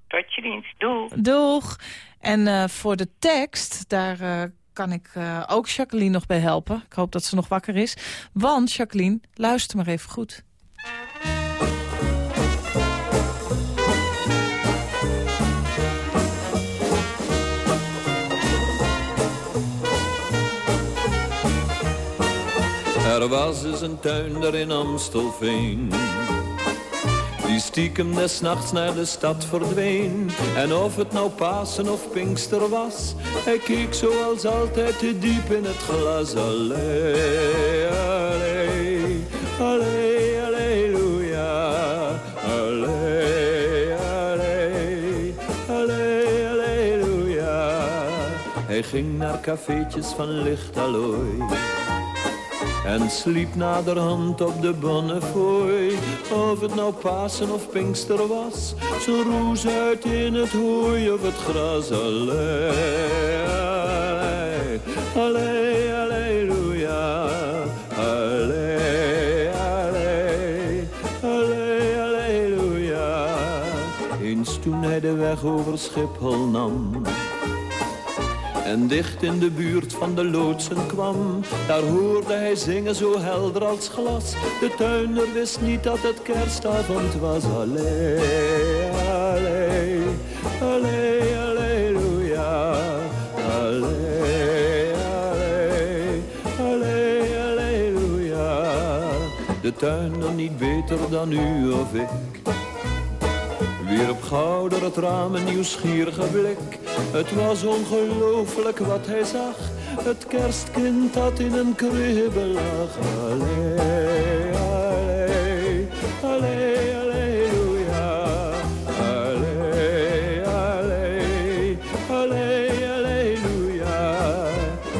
Tot je dienst. Doeg. Doeg. En eh, voor de tekst, daar eh, kan ik eh, ook Jacqueline nog bij helpen. Ik hoop dat ze nog wakker is. Want, Jacqueline, luister maar even goed. Er was eens een tuinder in Amstelveen. Die stiekem des nachts naar de stad verdween. En of het nou Pasen of Pinkster was, hij keek zoals altijd te diep in het glas. Allee, allee, allee, alleluia. Allee, allee, allee, alleluia. Hij ging naar cafeetjes van lichtallooi. En sliep naderhand op de Bonnefoy. Of het nou Pasen of Pinkster was. Zo'n roes uit in het hooi of het gras. Allee, allee, alleluia. Allee, allee, allee, alleluia. Eens toen hij de weg over Schiphol nam en dicht in de buurt van de loodsen kwam. Daar hoorde hij zingen zo helder als glas. De tuinder wist niet dat het kerstavond was. Allee, allee, allee, alleluia. Allee, allee, allee, alleluia. De tuinder niet beter dan u of ik. Wierp gauw door het raam een nieuwsgierige blik. Het was ongelooflijk wat hij zag. Het kerstkind dat in een kribbe lag. Allee, allee, allee. Allee, allee, allee.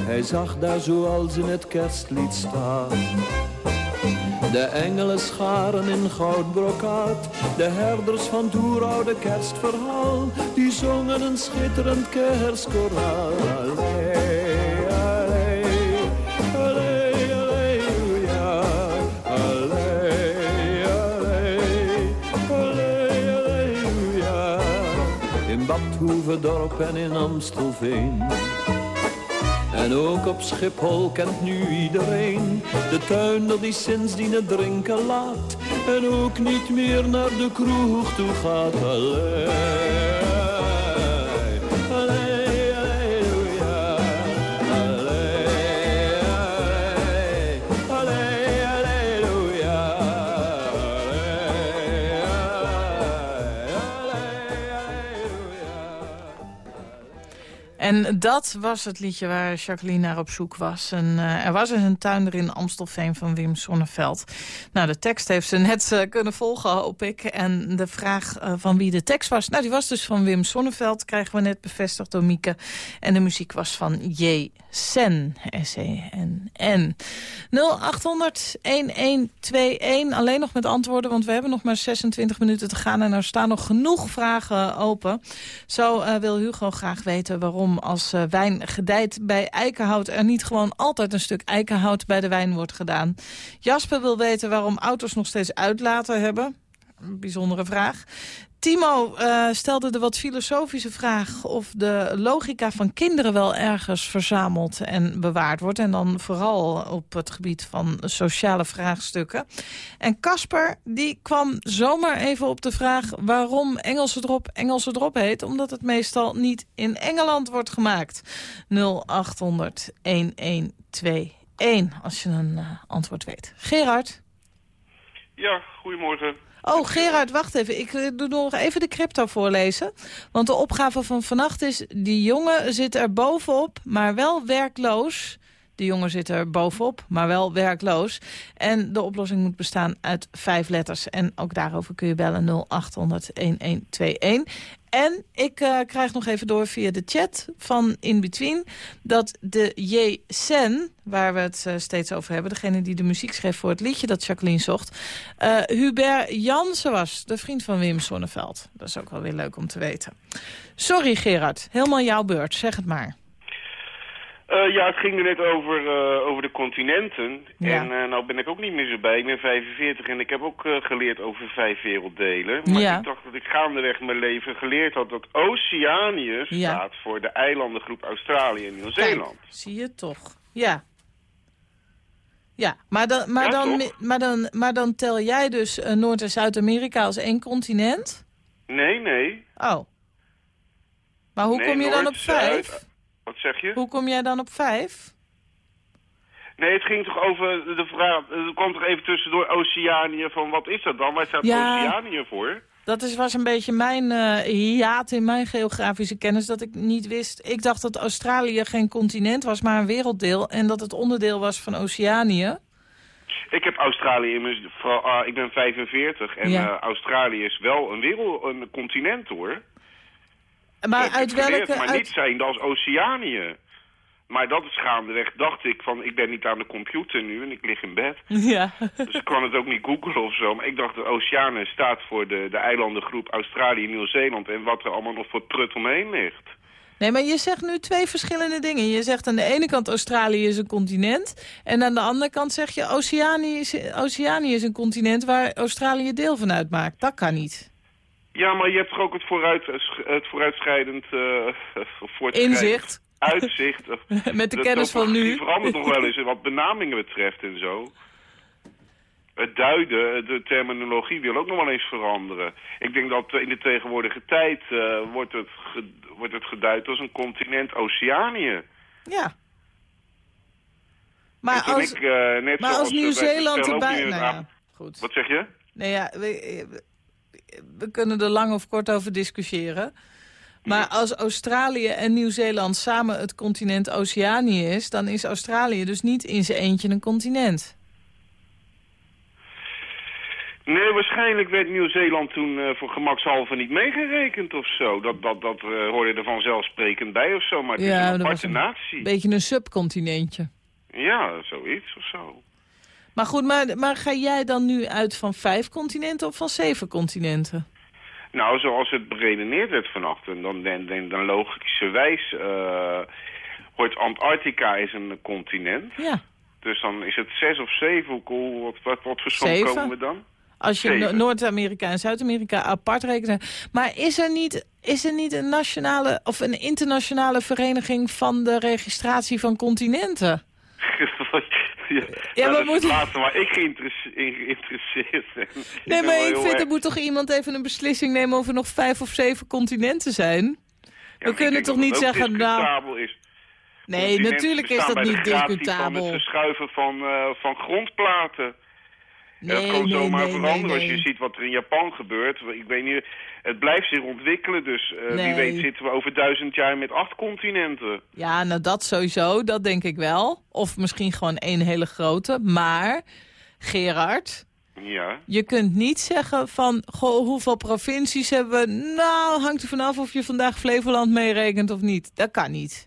Hij zag daar zoals in het kerstlied staan. De engelen scharen in goudbrokaat, de herders van het oeroude kerstverhaal, die zongen een schitterend kerstkoraal. In Badhoevedorp en in Amstelveen. En ook op Schiphol kent nu iedereen de tuinder die sindsdien het drinken laat. En ook niet meer naar de kroeg toe gaat. Allee, En dat was het liedje waar Jacqueline naar op zoek was. En, uh, er was dus een tuinder in Amstelveen van Wim Sonneveld. Nou, de tekst heeft ze net uh, kunnen volgen, hoop ik. En de vraag uh, van wie de tekst was... Nou, die was dus van Wim Sonneveld, krijgen we net bevestigd door Mieke. En de muziek was van J. Sen, S-E-N-N. 0800-1121, alleen nog met antwoorden... want we hebben nog maar 26 minuten te gaan... en er staan nog genoeg vragen open. Zo wil Hugo graag weten waarom als uh, wijn gedijt bij eikenhout... er niet gewoon altijd een stuk eikenhout bij de wijn wordt gedaan. Jasper wil weten waarom auto's nog steeds uitlaten hebben. Bijzondere vraag. Timo uh, stelde de wat filosofische vraag of de logica van kinderen wel ergens verzameld en bewaard wordt. En dan vooral op het gebied van sociale vraagstukken. En Casper die kwam zomaar even op de vraag waarom Engelse drop Engelse drop heet. Omdat het meestal niet in Engeland wordt gemaakt. 0800 1121 als je een uh, antwoord weet. Gerard? Ja, goedemorgen. Oh, Gerard, wacht even. Ik doe nog even de crypto voorlezen. Want de opgave van vannacht is... die jongen zit er bovenop, maar wel werkloos. De jongen zit er bovenop, maar wel werkloos. En de oplossing moet bestaan uit vijf letters. En ook daarover kun je bellen 0800-1121. En ik uh, krijg nog even door via de chat van InBetween... dat de J. Sen, waar we het uh, steeds over hebben... degene die de muziek schreef voor het liedje dat Jacqueline zocht... Uh, Hubert Jansen was, de vriend van Wim Sonneveld. Dat is ook wel weer leuk om te weten. Sorry Gerard, helemaal jouw beurt, zeg het maar. Uh, ja, het ging er net over, uh, over de continenten. Ja. En uh, nou ben ik ook niet meer zo bij. Ik ben 45 en ik heb ook geleerd over vijf werelddelen. Maar Ja. ik dacht dat ik gaandeweg mijn leven geleerd had dat Oceanië Ja. staat voor de eilandengroep Australië en Nieuw-Zeeland. Zie je toch. Ja. Ja, maar dan, maar dan, toch? maar dan, maar dan tel jij dus eh, Noord- en Zuid-Amerika als één continent? Nee, nee. Oh. Maar hoe Nee, kom je dan Noord, op vijf? Zuid- Wat zeg je? Hoe kom jij dan op vijf? Nee, het ging toch over de vraag... Er kwam toch even tussendoor Oceanië van wat is dat dan? Waar staat Ja. Oceanië voor? Dat is, was een beetje mijn hiaat in mijn geografische kennis dat ik niet wist. Ik dacht dat Australië geen continent was, maar een werelddeel. En dat het onderdeel was van Oceanië. Ik heb Australië in mijn... vooral, ah, ik ben 45 en Ja. eh, Australië is wel een wereld, een continent hoor. Maar Dat uit welke... Maar uit- niet zijnde als Oceanië. Maar dat is gaandeweg, dacht ik, van ik ben niet aan de computer nu en ik lig in bed. Ja. Dus ik kan het ook niet googlen of zo. Maar ik dacht dat Oceanië staat voor de, de eilandengroep Australië en Nieuw-Zeeland en wat er allemaal nog voor prut omheen ligt. Nee, maar je zegt nu twee verschillende dingen. Je zegt aan de ene kant Australië is een continent. En aan de andere kant zeg je Oceanië is, Oceanië is een continent waar Australië deel van uitmaakt. Dat kan niet. Ja, maar je hebt toch ook het, vooruit, het vooruitschrijdend... eh, Inzicht. Uitzicht. Met de Dat- kennis van nu. Die verandert nog wel eens wat benamingen betreft en zo. Het duiden, de terminologie wil ook nog wel eens veranderen. Ik denk dat in de tegenwoordige tijd eh, wordt, het wordt het geduid als een continent Oceanië. Ja. Maar als, ik, eh, maar als bij Nieuw-Zeeland erbij... Nou ja, goed. Wat zeg je? Nee, ja, we, kunnen er lang of kort over discussiëren. Maar als Australië en Nieuw-Zeeland samen het continent Oceanië is... dan is Australië dus niet in zijn eentje een continent. Nee, waarschijnlijk werd Nieuw-Zeeland toen eh, voor gemakshalve niet meegerekend of zo. Dat, dat, dat eh, hoorde er vanzelfsprekend bij of zo, maar het is een aparte een natie. beetje een subcontinentje. Ja, zoiets of zo. Maar goed, maar, maar ga jij dan nu uit van vijf continenten of van zeven continenten? Nou, zoals het beredeneerd werd vannacht, en dan, dan, dan, dan logischerwijs uh, hoort Antarctica is een continent. Ja. Dus dan is het zes of zeven, wat, wat, wat voor som komen we dan? Als je. No- Noord-Amerika en Zuid-Amerika apart rekent. Maar is er, niet, is er niet een nationale of een internationale vereniging van de registratie van continenten? ja, maar is moet- laatste waar ik geïnteresseerd ben. Nee, maar ik vind, erg- er moet toch iemand even een beslissing nemen of er nog vijf of zeven continenten zijn? Ja, We kunnen toch niet zeggen, nou... Is. Nee, natuurlijk is dat niet Van discutabel. het verschuiven van, eh, van grondplaten. Nee, dat kan zomaar veranderen als je ziet wat er in Japan gebeurt. Ik weet niet, het blijft zich ontwikkelen, dus eh, wie weet zitten we over duizend jaar met acht continenten. Ja, nou dat sowieso, dat denk ik wel. Of misschien gewoon één hele grote, maar Gerard... Ja. Je kunt niet zeggen van, hoeveel provincies hebben we? Nou, hangt er vanaf of je vandaag Flevoland meerekent of niet. Dat kan niet.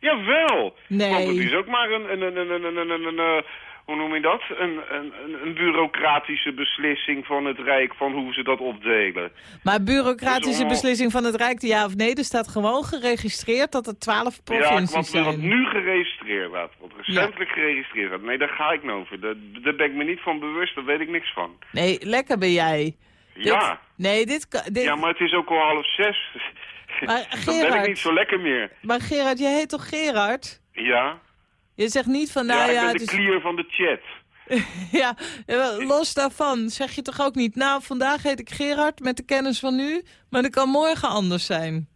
Jawel! Nee. Want het is ook maar een, een, een, een, een, een, een, een eh, hoe noem je dat? Een, een, een- bureaucratische beslissing van het Rijk van hoe ze dat opdelen. Maar bureaucratische allemaal- beslissing van het Rijk, ja of nee... er staat gewoon geregistreerd dat er twaalf Ja, provincies want wil dat zijn. nu geregistreerd. Wat recentelijk geregistreerd. Nee, daar ga ik nou over. Daar, daar ben ik me niet van bewust, daar weet ik niks van. Nee, lekker ben jij. Ja. Dit- nee, dit. Dit, Ja, maar het is ook al half zes. Maar Dan ben ik Gerard- niet zo lekker meer. Maar Gerard, jij heet toch Gerard? Ja? Je zegt niet van, nou ja, ja, ik ben de is... klier van de chat. ja, los daarvan zeg je toch ook niet... nou, vandaag heet ik Gerard met de kennis van nu... maar dat kan morgen anders zijn.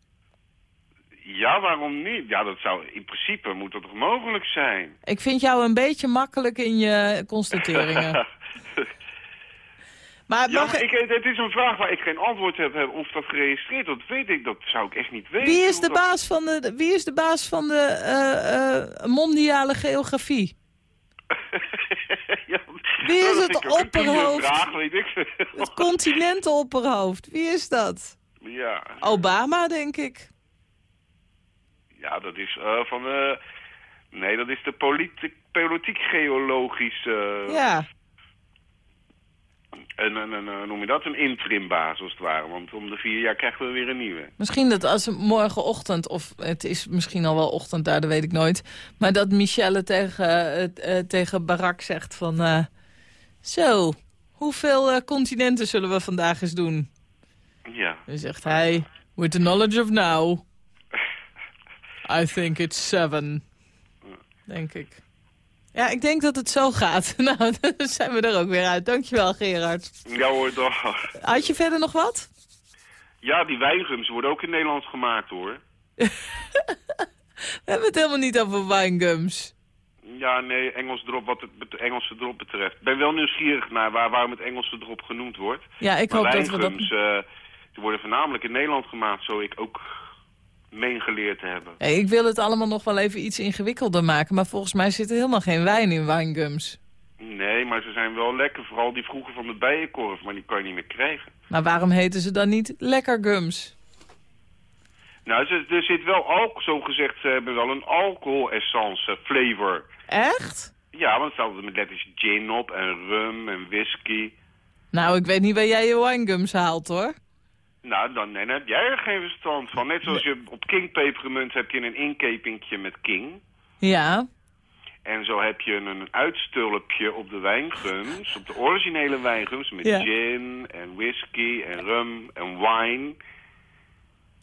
Ja, waarom niet? Ja, dat zou in principe moet dat toch mogelijk zijn? Ik vind jou een beetje makkelijk in je constateringen. Maar Ja, mag ik, het is een vraag waar ik geen antwoord heb, heb of dat geregistreerd. Dat weet ik, dat zou ik echt niet weten. Wie is de dat- baas van de, wie is de, baas van de eh, eh, mondiale geografie? Wie is het opperhoofd? Vraag, weet ik veel. Het continentenopperhoofd. Wie is dat? Ja, Obama, denk ik. ja, dat is eh, van de... Nee, dat is de politiek, politiek-geologische... Ja. En, noem je dat? Een interimbaas, als het ware. Want om de vier jaar krijgen we weer een nieuwe. Misschien dat als morgenochtend, of het is misschien al wel ochtend daar, dat weet ik nooit. Maar dat Michelle tegen, eh, tegen Barack zegt van... eh, zo, hoeveel eh, continenten zullen we vandaag eens doen? Ja. Dan zegt hij, with the knowledge of now, I think it's seven. Denk ik. Ja, ik denk dat het zo gaat. Nou, dan zijn we er ook weer uit. Dankjewel, Gerard. Ja hoor, toch. Had je verder nog wat? Ja, die wijngums worden ook in Nederland gemaakt, hoor. We hebben het helemaal niet over winegums. Ja, nee, Engels drop, wat het Engelse drop betreft. Ik ben wel nieuwsgierig naar waar, waarom het Engelse drop genoemd wordt. Ja, ik maar hoop dat we dat... wijngums, eh, die worden voornamelijk in Nederland gemaakt, zo ik ook meen geleerd te hebben. Hey, ik wil het allemaal nog wel even iets ingewikkelder maken... maar volgens mij zit er helemaal geen wijn in winegums. Nee, maar ze zijn wel lekker. Vooral die vroeger van de bijenkorf, maar die kan je niet meer krijgen. Maar waarom heten ze dan niet lekker gums? Nou, ze- er zit wel alcohol, zo gezegd, ze hebben wel een alcohol-essence flavor. Echt? Ja, want het staat er met letters gin op en rum en whisky. Nou, ik weet niet waar jij je winegums haalt, hoor. Nou, dan, dan heb jij er geen verstand van. Net zoals je op King Pepermunt heb je een inkepingje met King. Ja. En zo heb je een uitstulpje op de wijngums, op de originele wijngums, met Ja. gin en whisky en rum en wine.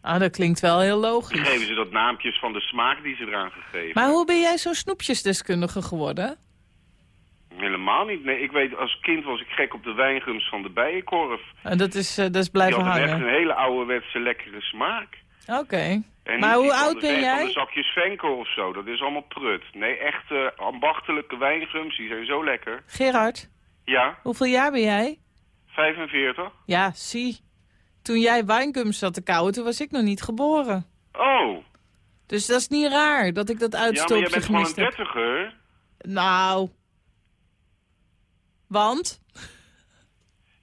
Ah, dat klinkt wel heel Dan logisch. geven ze dat naampjes van de smaak die ze eraan gegeven. Maar hoe ben jij zo snoepjesdeskundige geworden? Helemaal niet. Nee, ik weet, als kind was ik gek op de wijngums van de bijenkorf. En dat is, eh, dat is Die blijven hadden echt hangen. een hele ouderwetse lekkere smaak. Oké. Maar hoe oud ben ven- Van jij? de zakjes Venkel of zo, dat is allemaal prut. Nee, echt eh, ambachtelijke wijngums, die zijn zo lekker. Gerard, Ja, hoeveel jaar ben jij? 45. Ja, zie. Toen jij winegums zat te kauwen, toen was ik nog niet geboren. Oh, Dus dat is niet raar dat ik dat ja, maar jij bent gewoon een dertiger. Nou. Want?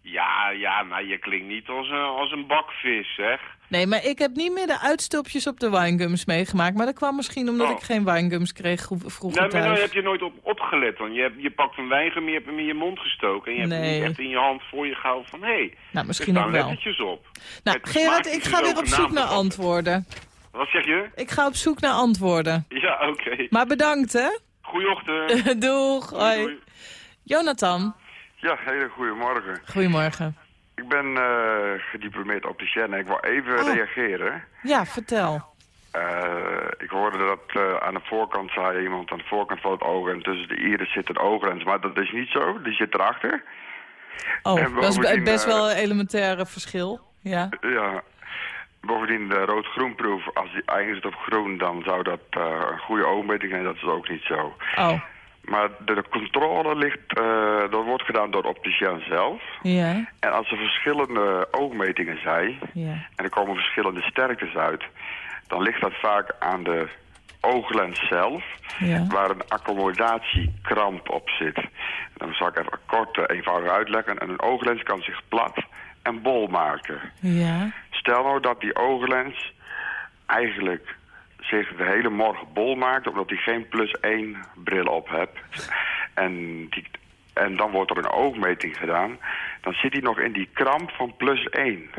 Ja, ja, maar je klinkt niet als een, als een bakvis, zeg. Nee, maar ik heb niet meer de uitstulpjes op de winegums meegemaakt. Maar dat kwam misschien omdat Oh. ik geen winegums kreeg vroeger Nee, maar daar heb je nooit op opgelet. Dan. Je, hebt- je pakt een wijngum, je hebt hem in je mond gestoken. En je hebt hem echt in je hand voor je gehouden van... hé, hey, Nou, misschien er staan wel. lettertjes op. Nou, Met Gerard, ik ga weer op zoek naar antwoorden. Wat zeg je? Ik ga op zoek naar antwoorden. Ja, oké. Maar bedankt, hè? Goeie ochtend. Doeg, hoi. Jonathan, Ja, hele goedemorgen. goedemorgen. Ik ben eh gediplomeerd opticien en ik wil even Oh. reageren. Ja, vertel. Eh, ik hoorde dat eh, aan de voorkant zei iemand aan de voorkant van het oog en tussen de iris zit een ooglens. Maar dat is niet zo, die zit erachter. Oh, dat is best wel een elementaire verschil. Ja. Ja. Bovendien de rood-groenproef, als die eindigt op groen, dan zou dat een goede oogmeting zijn. Dat is ook niet zo. Oh, Maar de, controle ligt, eh, dat wordt gedaan door de opticien zelf. ja, En als er verschillende oogmetingen zijn, ja. en er komen verschillende sterktes uit, dan ligt dat vaak aan de ooglens zelf, Ja. waar een accommodatiekramp op zit. Dan zal ik even kort eh, eenvoudig uitleggen. En een ooglens kan zich plat en bol maken. Ja. Stel nou dat die ooglens eigenlijk zich de hele morgen bol maakt... omdat hij geen plus 1 bril op hebt. En, die, en dan wordt er een oogmeting gedaan. Dan zit hij nog in die kramp van plus 1.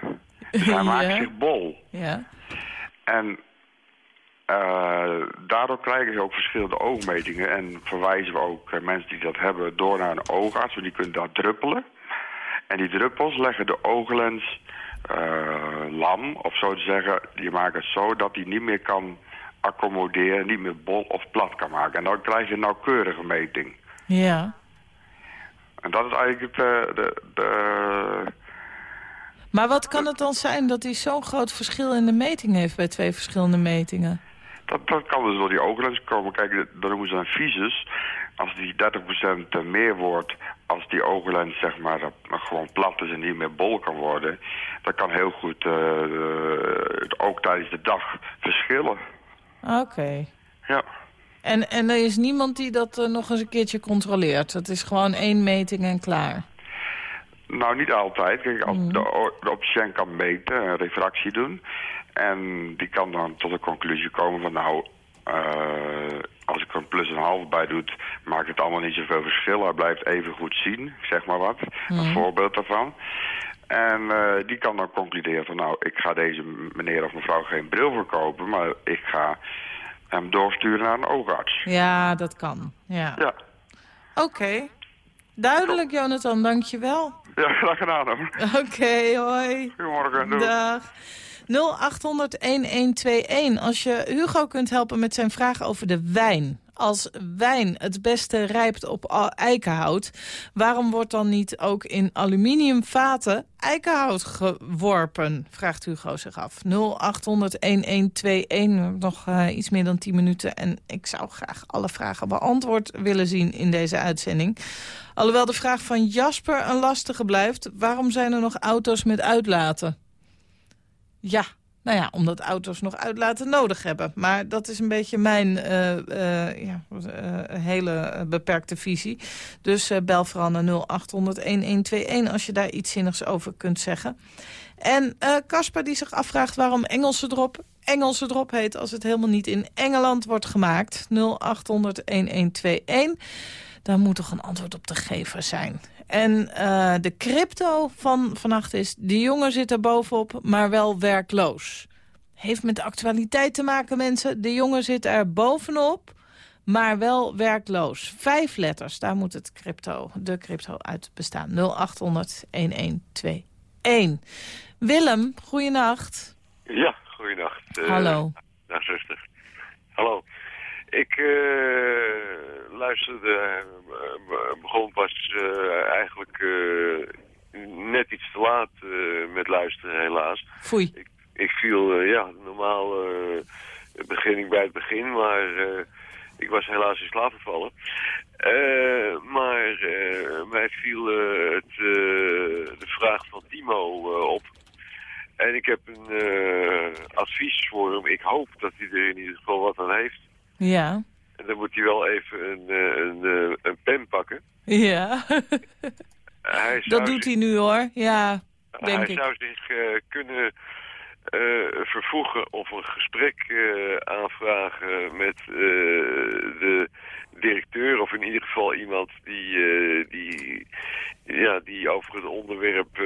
Dus hij maakt zich bol. Ja. En eh, daardoor krijgen ze ook verschillende oogmetingen. En verwijzen we ook eh, mensen die dat hebben door naar een oogarts. Want die kunnen dat druppelen. En die druppels leggen de ooglens eh, lam, of zo te zeggen. Die maken het zo dat hij niet meer kan accommoderen, niet meer bol of plat kan maken. En dan krijg je een nauwkeurige meting. Ja. En dat is eigenlijk het, eh, de, de, Maar wat kan het dan zijn dat hij zo'n groot verschil in de meting heeft bij twee verschillende metingen? Dat, dat kan dus door die ooglens komen. Kijk, dat noemen ze een visus. Als die 30% meer wordt als die ooglens zeg maar gewoon plat is en niet meer bol kan worden, dat kan heel goed uh, ook tijdens de dag verschillen. Oké. Ja. En, en er is niemand die dat uh, nog eens een keertje controleert? Het is gewoon één meting en klaar? Nou, niet altijd. Kijk, als Mm. de, de opticien kan meten, een refractie doen. En die kan dan tot de conclusie komen van nou, uh, als ik er een plus een half bij doe, maakt het allemaal niet zoveel verschil. Hij blijft even goed zien, zeg maar wat. Een Mhm. voorbeeld daarvan. En uh, die kan dan concluderen van nou, ik ga deze meneer of mevrouw geen bril verkopen, maar ik ga hem doorsturen naar een oogarts. Ja, dat kan. Ja. Ja. Oké. Duidelijk, Jonathan, dankjewel. Ja, graag gedaan hoor. Oké, hoi. Goedemorgen. Doei. Dag. 0800-1121. Als je Hugo kunt helpen met zijn vraag over de wijn. Als wijn het beste rijpt op eikenhout... waarom wordt dan niet ook in aluminiumvaten eikenhout geworpen? Vraagt Hugo zich af. 0800-1121. Nog uh, iets meer dan 10 minuten. En ik zou graag alle vragen beantwoord willen zien in deze uitzending. Alhoewel de vraag van Jasper een lastige blijft... waarom zijn er nog auto's met uitlaten? Ja, nou ja, omdat auto's nog uitlaten nodig hebben. Maar dat is een beetje mijn uh, uh, ja, uh, hele beperkte visie. Dus bel vooral naar 0800-1121 als je daar iets zinnigs over kunt zeggen. En Casper die zich afvraagt waarom Engelse drop Engelse drop heet... als het helemaal niet in Engeland wordt gemaakt. 0800-1121. Daar moet toch een antwoord op te geven zijn. En uh, de crypto van vannacht is... de jongen zit er bovenop, maar wel werkloos. Heeft met de actualiteit te maken, mensen. De jongen zit er bovenop, maar wel werkloos. Vijf letters, daar moet het crypto, de crypto uit bestaan. 0800-1121. Willem, goeienacht. Ja, goeienacht. Uh, Hallo. Dag, zuster. Hallo. Ik uh, luisterde, uh, begon pas uh, eigenlijk net iets te laat met luisteren, helaas. Foei. Ik, ik viel, ja, normaal begin ik bij het begin, maar ik was helaas in slaap gevallen. maar mij viel het, de vraag van Timo op. En ik heb een advies voor hem. Ik hoop dat hij er in ieder geval wat aan heeft. Ja. En dan moet hij wel even een, een, een pen pakken. Ja. hij dat doet hij nu hoor, ja, denk hij ik. zou zich uh, kunnen uh, vervoegen of een gesprek uh, aanvragen met de directeur... of in ieder geval iemand die, die, ja, die over het onderwerp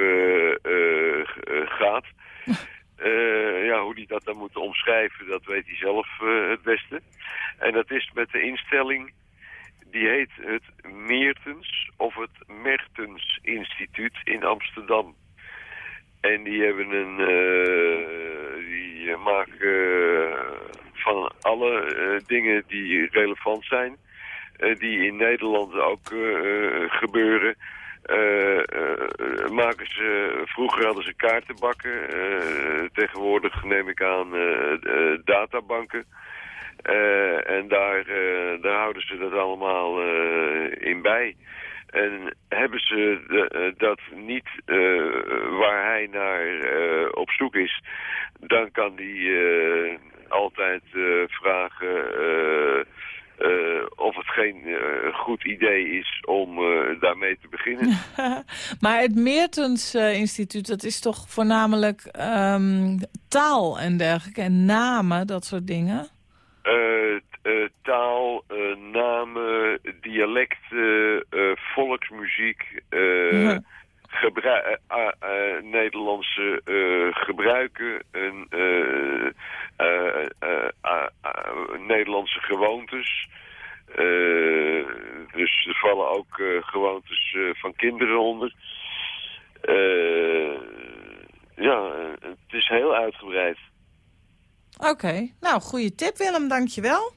gaat... Uh, ja, hoe hij dat dan moet omschrijven, dat weet hij zelf uh, het beste. En dat is met de instelling, die heet het Meertens of het Mertens Instituut in Amsterdam. En die hebben een, uh, die maken van alle dingen die relevant zijn, die in Nederland ook gebeuren... Uh, uh, maken ze, vroeger hadden ze kaartenbakken, uh, tegenwoordig neem ik aan databanken. en daar, daar houden ze dat allemaal in bij. En hebben ze de, dat niet waar hij naar op zoek is, dan kan hij altijd vragen... Uh, of het geen uh, goed idee is om uh, daarmee te beginnen. maar het Meertens Instituut, dat is toch voornamelijk um, taal en dergelijke, en namen, dat soort dingen? taal, namen, dialecten, volksmuziek. Gebru uh, uh, Nederlandse uh, gebruiken en Nederlandse gewoontes. dus er vallen ook gewoontes van kinderen onder. ja, het is heel uitgebreid. Oké, okay. nou, goede tip Willem, dankjewel.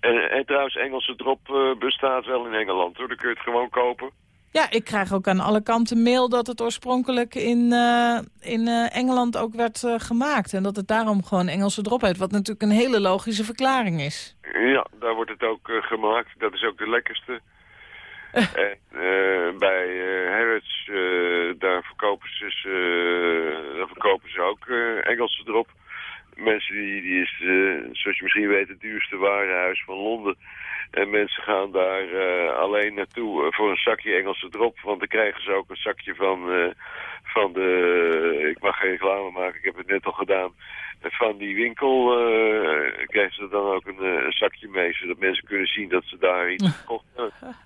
En, en trouwens, Engelse drop bestaat wel in Engeland hoor, dan kun je het gewoon kopen. Ja, ik krijg ook aan alle kanten mail dat het oorspronkelijk in, eh, in eh, Engeland ook werd eh, gemaakt. En dat het daarom gewoon Engelse drop heet. Wat natuurlijk een hele logische verklaring is. Ja, daar wordt het ook gemaakt. Dat is ook de lekkerste. en bij Harrods, daar, verkopen ze, daar verkopen ze ook Engelse drop. Mensen die, die is, eh, zoals je misschien weet, het duurste warenhuis van Londen. En mensen gaan daar eh, alleen naartoe eh, voor een zakje Engelse drop. Want dan krijgen ze ook een zakje van, van de... Ik mag geen reclame maken, ik heb het net al gedaan. Van die winkel krijgen ze dan ook een, een zakje mee. Zodat mensen kunnen zien dat ze daar iets gekocht hebben.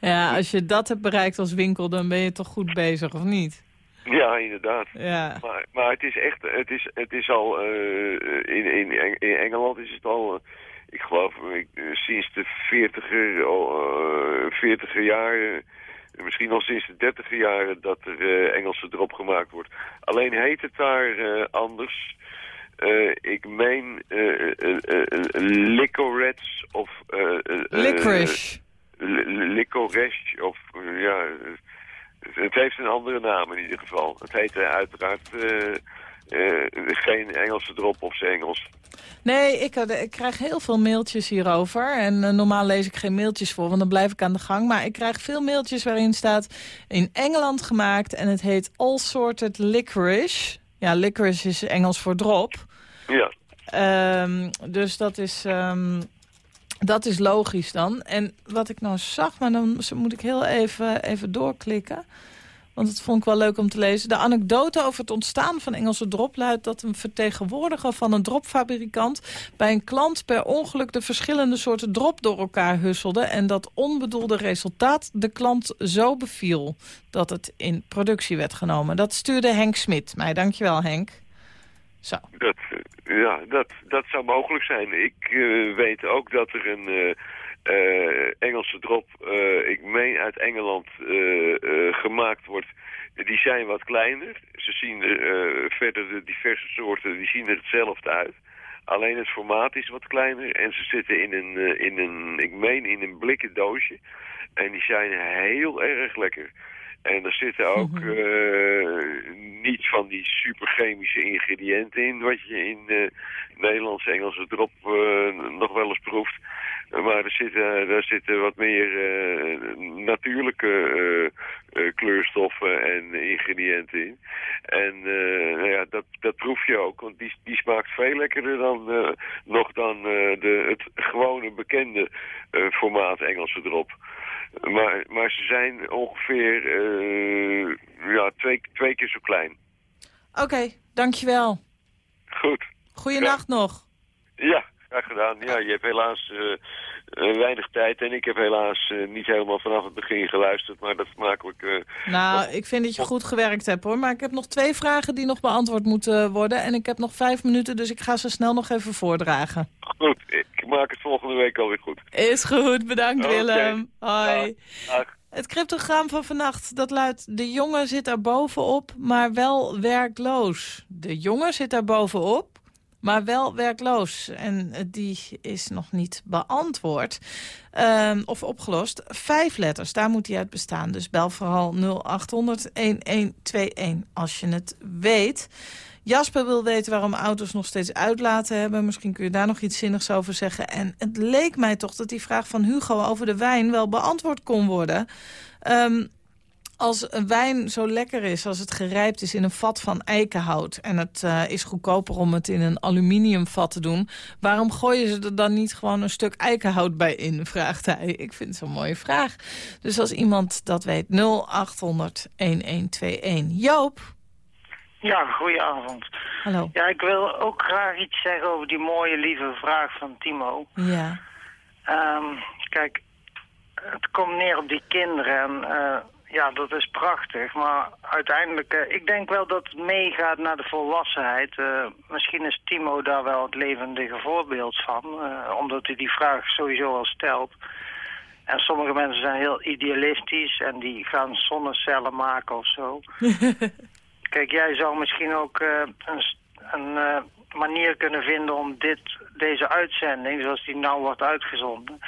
Ja, als je dat hebt bereikt als winkel, dan ben je toch goed bezig, of niet? Ja, inderdaad. Ja. Maar, maar het is echt, het is, het is al, eh, in, in, in Engeland is het al, eh, ik geloof, ik, eh, sinds de 40er, al, eh, 40er jaren, misschien al sinds de 30er jaren, dat er Engelse drop gemaakt wordt. Alleen heet het daar anders. Eh, ik meen licorice of... Licorice. li- li- licorice of, ja... het heeft een andere naam in ieder geval. Het heet eh, uiteraard eh, eh, geen Engelse drop op zijn Engels. Nee, ik, ik krijg heel veel mailtjes hierover. En normaal lees ik geen mailtjes voor, want dan blijf ik aan de gang. Maar ik krijg veel mailtjes waarin staat in Engeland gemaakt... en het heet All Sorted Licorice. Ja, licorice is Engels voor drop. Ja. Ehm, dus dat is, ehm, dat is logisch dan. En wat ik nou zag, maar dan moet ik heel even, even doorklikken... Want dat vond ik wel leuk om te lezen. De anekdote over het ontstaan van Engelse drop luidt dat een vertegenwoordiger van een dropfabrikant bij een klant per ongeluk de verschillende soorten drop door elkaar husselde en dat onbedoelde resultaat de klant zo beviel dat het in productie werd genomen. Dat stuurde Henk Smit mij. Dankjewel Henk. Zo. Dat, eh, ja, dat, dat zou mogelijk zijn. Ik eh, weet ook dat er een eh, Engelse drop, eh, ik meen uit Engeland, gemaakt wordt. Die zijn wat kleiner. Ze zien er verder de diverse soorten, die zien er hetzelfde uit. Alleen het formaat is wat kleiner en ze zitten in een, in een ik meen in een blikken doosje. En die zijn heel erg lekker. En er zitten ook eh, niet van die superchemische ingrediënten in... wat je in eh Nederlandse Engelse drop eh, nog wel eens proeft. Maar er zitten, daar zitten wat meer natuurlijke kleurstoffen en ingrediënten in. En nou ja, dat, dat proef je ook, want die, die smaakt veel lekkerder dan, nog dan de, het gewone bekende formaat Engelse drop. Maar, maar ze zijn ongeveer eh, ja, twee, twee keer zo klein. Oké, dankjewel. Goed. Goeienacht nog. Ja, graag gedaan. Ja, je hebt helaas eh, weinig tijd en ik heb helaas eh, niet helemaal vanaf het begin geluisterd, maar dat is makkelijk. eh, Nou, ik vind dat je goed gewerkt hebt hoor. Maar ik heb nog twee vragen die nog beantwoord moeten worden. En ik heb nog vijf minuten, dus ik ga ze snel nog even voordragen. goed, ik maak het volgende week alweer goed. Is goed, bedankt. Willem. Hoi. Dag. Het cryptogram van vannacht, dat luidt... de jongen zit daar bovenop, maar wel werkloos. De jongen zit daar bovenop, maar wel werkloos. En eh, die is nog niet beantwoord Ehm, of opgelost. Vijf letters, daar moet hij uit bestaan. Dus bel vooral 0800-1121 als je het weet. Jasper wil weten waarom auto's nog steeds uitlaten hebben. Misschien kun je daar nog iets zinnigs over zeggen. En het leek mij toch dat die vraag van Hugo over de wijn wel beantwoord kon worden. Ehm, als een wijn zo lekker is als het gerijpt is in een vat van eikenhout... en het eh, is goedkoper om het in een aluminiumvat te doen... waarom gooien ze er dan niet gewoon een stuk eikenhout bij in, vraagt hij. Ik vind het zo'n mooie vraag. Dus als iemand dat weet, 0800-1121. Joop? Ja, goedenavond. Hallo. Ja, ik wil ook graag iets zeggen over die mooie, lieve vraag van Timo. Ja. Ehm, kijk, het komt neer op die kinderen en eh, ja, dat is prachtig. Maar uiteindelijk, eh, ik denk wel dat het meegaat naar de volwassenheid. Eh, misschien is Timo daar wel het levendige voorbeeld van, eh, omdat hij die vraag sowieso al stelt. En sommige mensen zijn heel idealistisch en die gaan zonnecellen maken of zo. Kijk, jij zou misschien ook een, een manier kunnen vinden om dit, deze uitzending, zoals die nou wordt uitgezonden,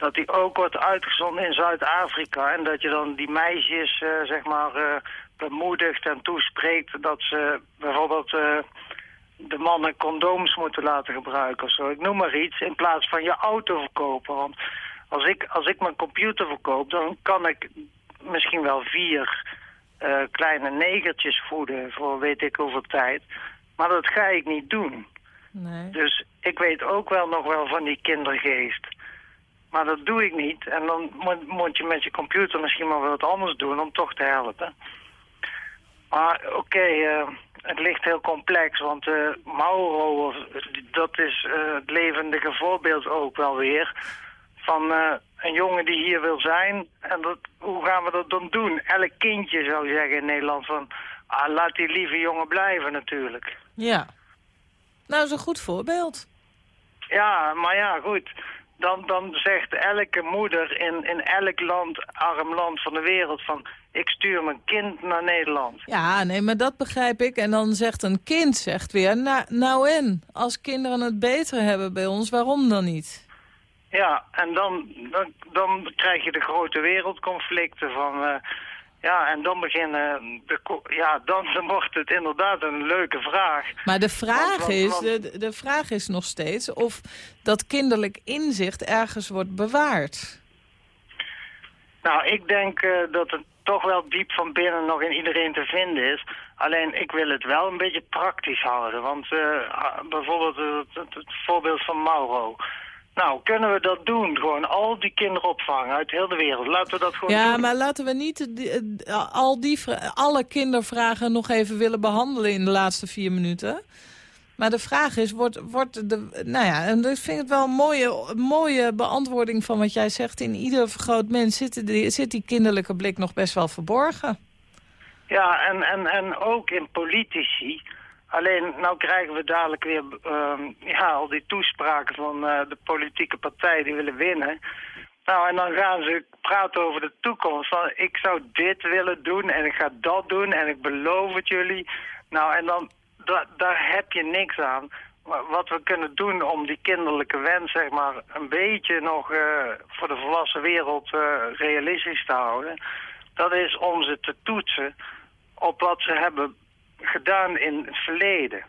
dat die ook wordt uitgezonden in Zuid-Afrika. En dat je dan die meisjes, eh, zeg maar, eh, bemoedigt en toespreekt dat ze bijvoorbeeld eh, de mannen condooms moeten laten gebruiken of zo. Ik noem maar iets, in plaats van je auto verkopen. Want als ik, als ik mijn computer verkoop, dan kan ik misschien wel vier kleine negertjes voeden voor weet ik hoeveel tijd. Maar dat ga ik niet doen. Nee. Dus ik weet ook wel nog wel van die kindergeest. Maar dat doe ik niet. En dan moet, moet je met je computer misschien maar wat anders doen om toch te helpen. Maar oké, eh, het ligt heel complex. Want eh, Mauro, dat is eh, het levendige voorbeeld ook wel weer. Van een jongen die hier wil zijn. En dat, hoe gaan we dat dan doen? Elk kindje zou zeggen in Nederland van... Ah, laat die lieve jongen blijven natuurlijk. Ja. Nou, dat is een goed voorbeeld. Ja, maar ja, goed. Dan, dan zegt elke moeder in, in elk land, arm land van de wereld van... ik stuur mijn kind naar Nederland. Ja, nee, maar dat begrijp ik. En dan zegt een kind, zegt weer, nou, nou en, als kinderen het beter hebben bij ons, waarom dan niet? Ja, en dan, dan, dan krijg je de grote wereldconflicten van... eh, ja, en dan beginnen... De, ja, dan, wordt het inderdaad een leuke vraag. Maar de vraag, Want- is, want- de, de vraag is nog steeds of dat kinderlijk inzicht ergens wordt bewaard. Nou, ik denk eh, dat het toch wel diep van binnen nog in iedereen te vinden is. Alleen, ik wil het wel een beetje praktisch houden. Want eh, ah, bijvoorbeeld het, het- het voorbeeld van Mauro. Nou, kunnen we dat doen? Gewoon al die kinderen opvangen uit heel de wereld. Laten we dat gewoon Ja, doen. maar laten we niet die- eh, al die, alle kindervragen nog even willen behandelen in de laatste vier minuten. Maar de vraag is, wordt, wordt de... Nou ja, en ik vind het wel een mooie, mooie beantwoording van wat jij zegt. In ieder groot mens zit die, zit die kinderlijke blik nog best wel verborgen. Ja, en, en, en ook in politici. Alleen, nou krijgen we dadelijk weer ehm, ja, al die toespraken van eh, de politieke partijen die willen winnen. Nou, en dan gaan ze praten over de toekomst. Van, ik zou dit willen doen en ik ga dat doen en ik beloof het jullie. Nou, en dan, da- daar heb je niks aan. Wat we kunnen doen om die kinderlijke wens, zeg maar, een beetje nog eh, voor de volwassen wereld eh, realistisch te houden. Dat is om ze te toetsen op wat ze hebben gedaan in het verleden.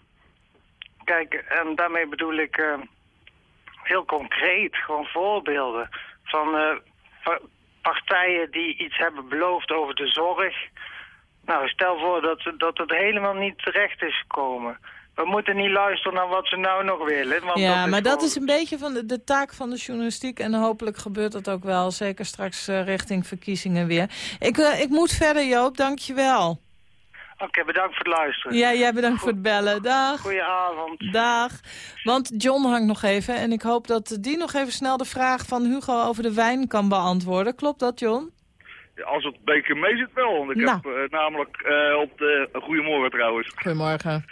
Kijk, en daarmee bedoel ik eh, heel concreet, gewoon voorbeelden van eh, pa- partijen die iets hebben beloofd over de zorg. Nou, stel voor dat, dat het helemaal niet terecht is gekomen. We moeten niet luisteren naar wat ze nou nog willen. Want ja, dat maar dat is een beetje van de, de taak van de journalistiek. En hopelijk gebeurt dat ook wel. Zeker straks eh, richting verkiezingen weer. Ik, ik moet verder, Joop. Dank je wel. Oké, bedankt voor het luisteren. Ja, jij bedankt voor het bellen. Dag. Goedenavond. Dag. Want John hangt nog even. En ik hoop dat die nog even snel de vraag van Hugo over de wijn kan beantwoorden. Klopt dat, John? Als het beetje mee zit wel. Want ik Nou. heb eh, namelijk eh, op de... Goedemorgen trouwens. Goedemorgen.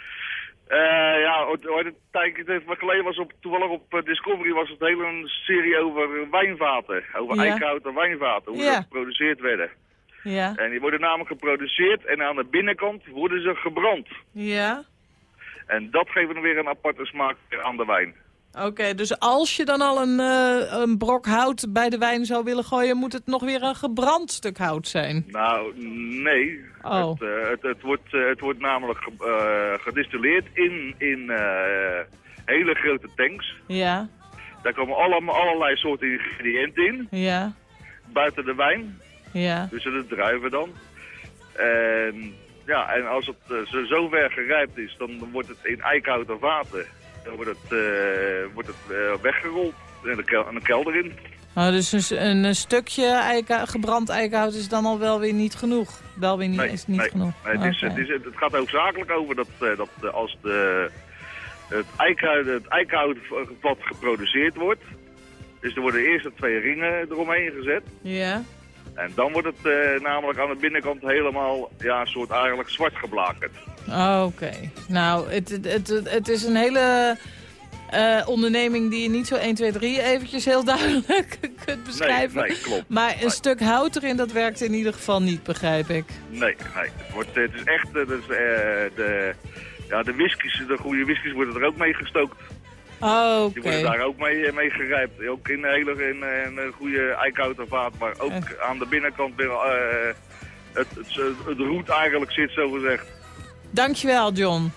Eh, ja, ooit- ooit een tijdje even geleden was op, toevallig op eh, Discovery was het hele een serie over wijnvaten. Over Ja. eikenhouten wijnvaten, hoe Ja. ze geproduceerd werden. Ja. En die worden namelijk geproduceerd en aan de binnenkant worden ze gebrand. Ja. En dat geeft dan weer een aparte smaak aan de wijn. Oké, dus als je dan al een, eh, een brok hout bij de wijn zou willen gooien... moet het nog weer een gebrand stuk hout zijn. Nou, nee. Oh. Het, eh, het, het, wordt, eh, het wordt namelijk ge- gedistilleerd in, in hele grote tanks. Ja, Daar komen allemaal allerlei soorten ingrediënten in, ja, buiten de wijn. Ja. Dus de druiven dan. En, ja, en als het eh, zo, zo ver gerijpt is, dan wordt het in eikenhouten vaten. Dan wordt het, eh, wordt het eh, weggerold en de, kel en de kelder in. Oh, dus een, stukje eika- gebrand eikenhout is dan al wel weer niet genoeg. Wel weer niet, Nee, is niet nee, genoeg. nee, het, is, het, is, het gaat hoofdzakelijk over dat, dat als de, het, eikenhout, het eikenhoutblad geproduceerd wordt, dus er worden eerst de twee ringen eromheen gezet. Ja, En dan wordt het eh, namelijk aan de binnenkant helemaal ja, een soort eigenlijk zwart geblakerd. oké. Nou, het, het, het, het is een hele eh, onderneming die je niet zo 1, 2, 3 eventjes heel duidelijk kunt beschrijven. nee, klopt. Maar een Nee. stuk hout erin, dat werkt in ieder geval niet, begrijp ik. Nee, nee. Het, wordt, het is echt, eh, dus, eh, de, ja, de whiskies, de goede whiskies worden er ook mee gestookt. Oh, oké. Die worden daar ook mee, eh, mee gerijpt. Ook in een hele in, eh, in een goede eikenhouten vaat, maar ook aan de binnenkant weer, eh, het, het, het roet eigenlijk zit, zo gezegd. Dankjewel, John.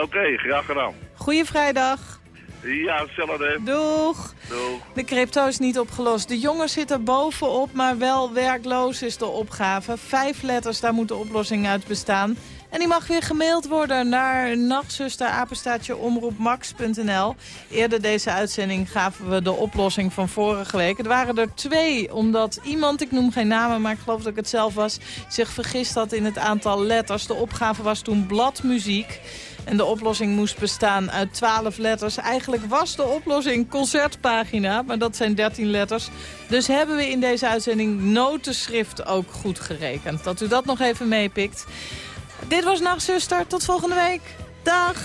Oké, graag gedaan. Goeie vrijdag. Ja, hetzelfde. Doeg. Doeg. De crypto is niet opgelost. De jongen zit er bovenop, maar wel werkloos is de opgave. Vijf letters, daar moet de oplossing uit bestaan. En die mag weer gemaild worden naar nachtzusterapenstaatjeomroepmax.nl. Eerder deze uitzending gaven we de oplossing van vorige week. Er waren er twee, omdat iemand, ik noem geen namen, maar ik geloof dat ik het zelf was... zich vergist had in het aantal letters. De opgave was toen bladmuziek. En de oplossing moest bestaan uit 12 letters. Eigenlijk was de oplossing concertpagina, maar dat zijn 13 letters. Dus hebben we in deze uitzending notenschrift ook goed gerekend. Dat u dat nog even meepikt. Dit was Nachtzuster. Tot volgende week. Dag.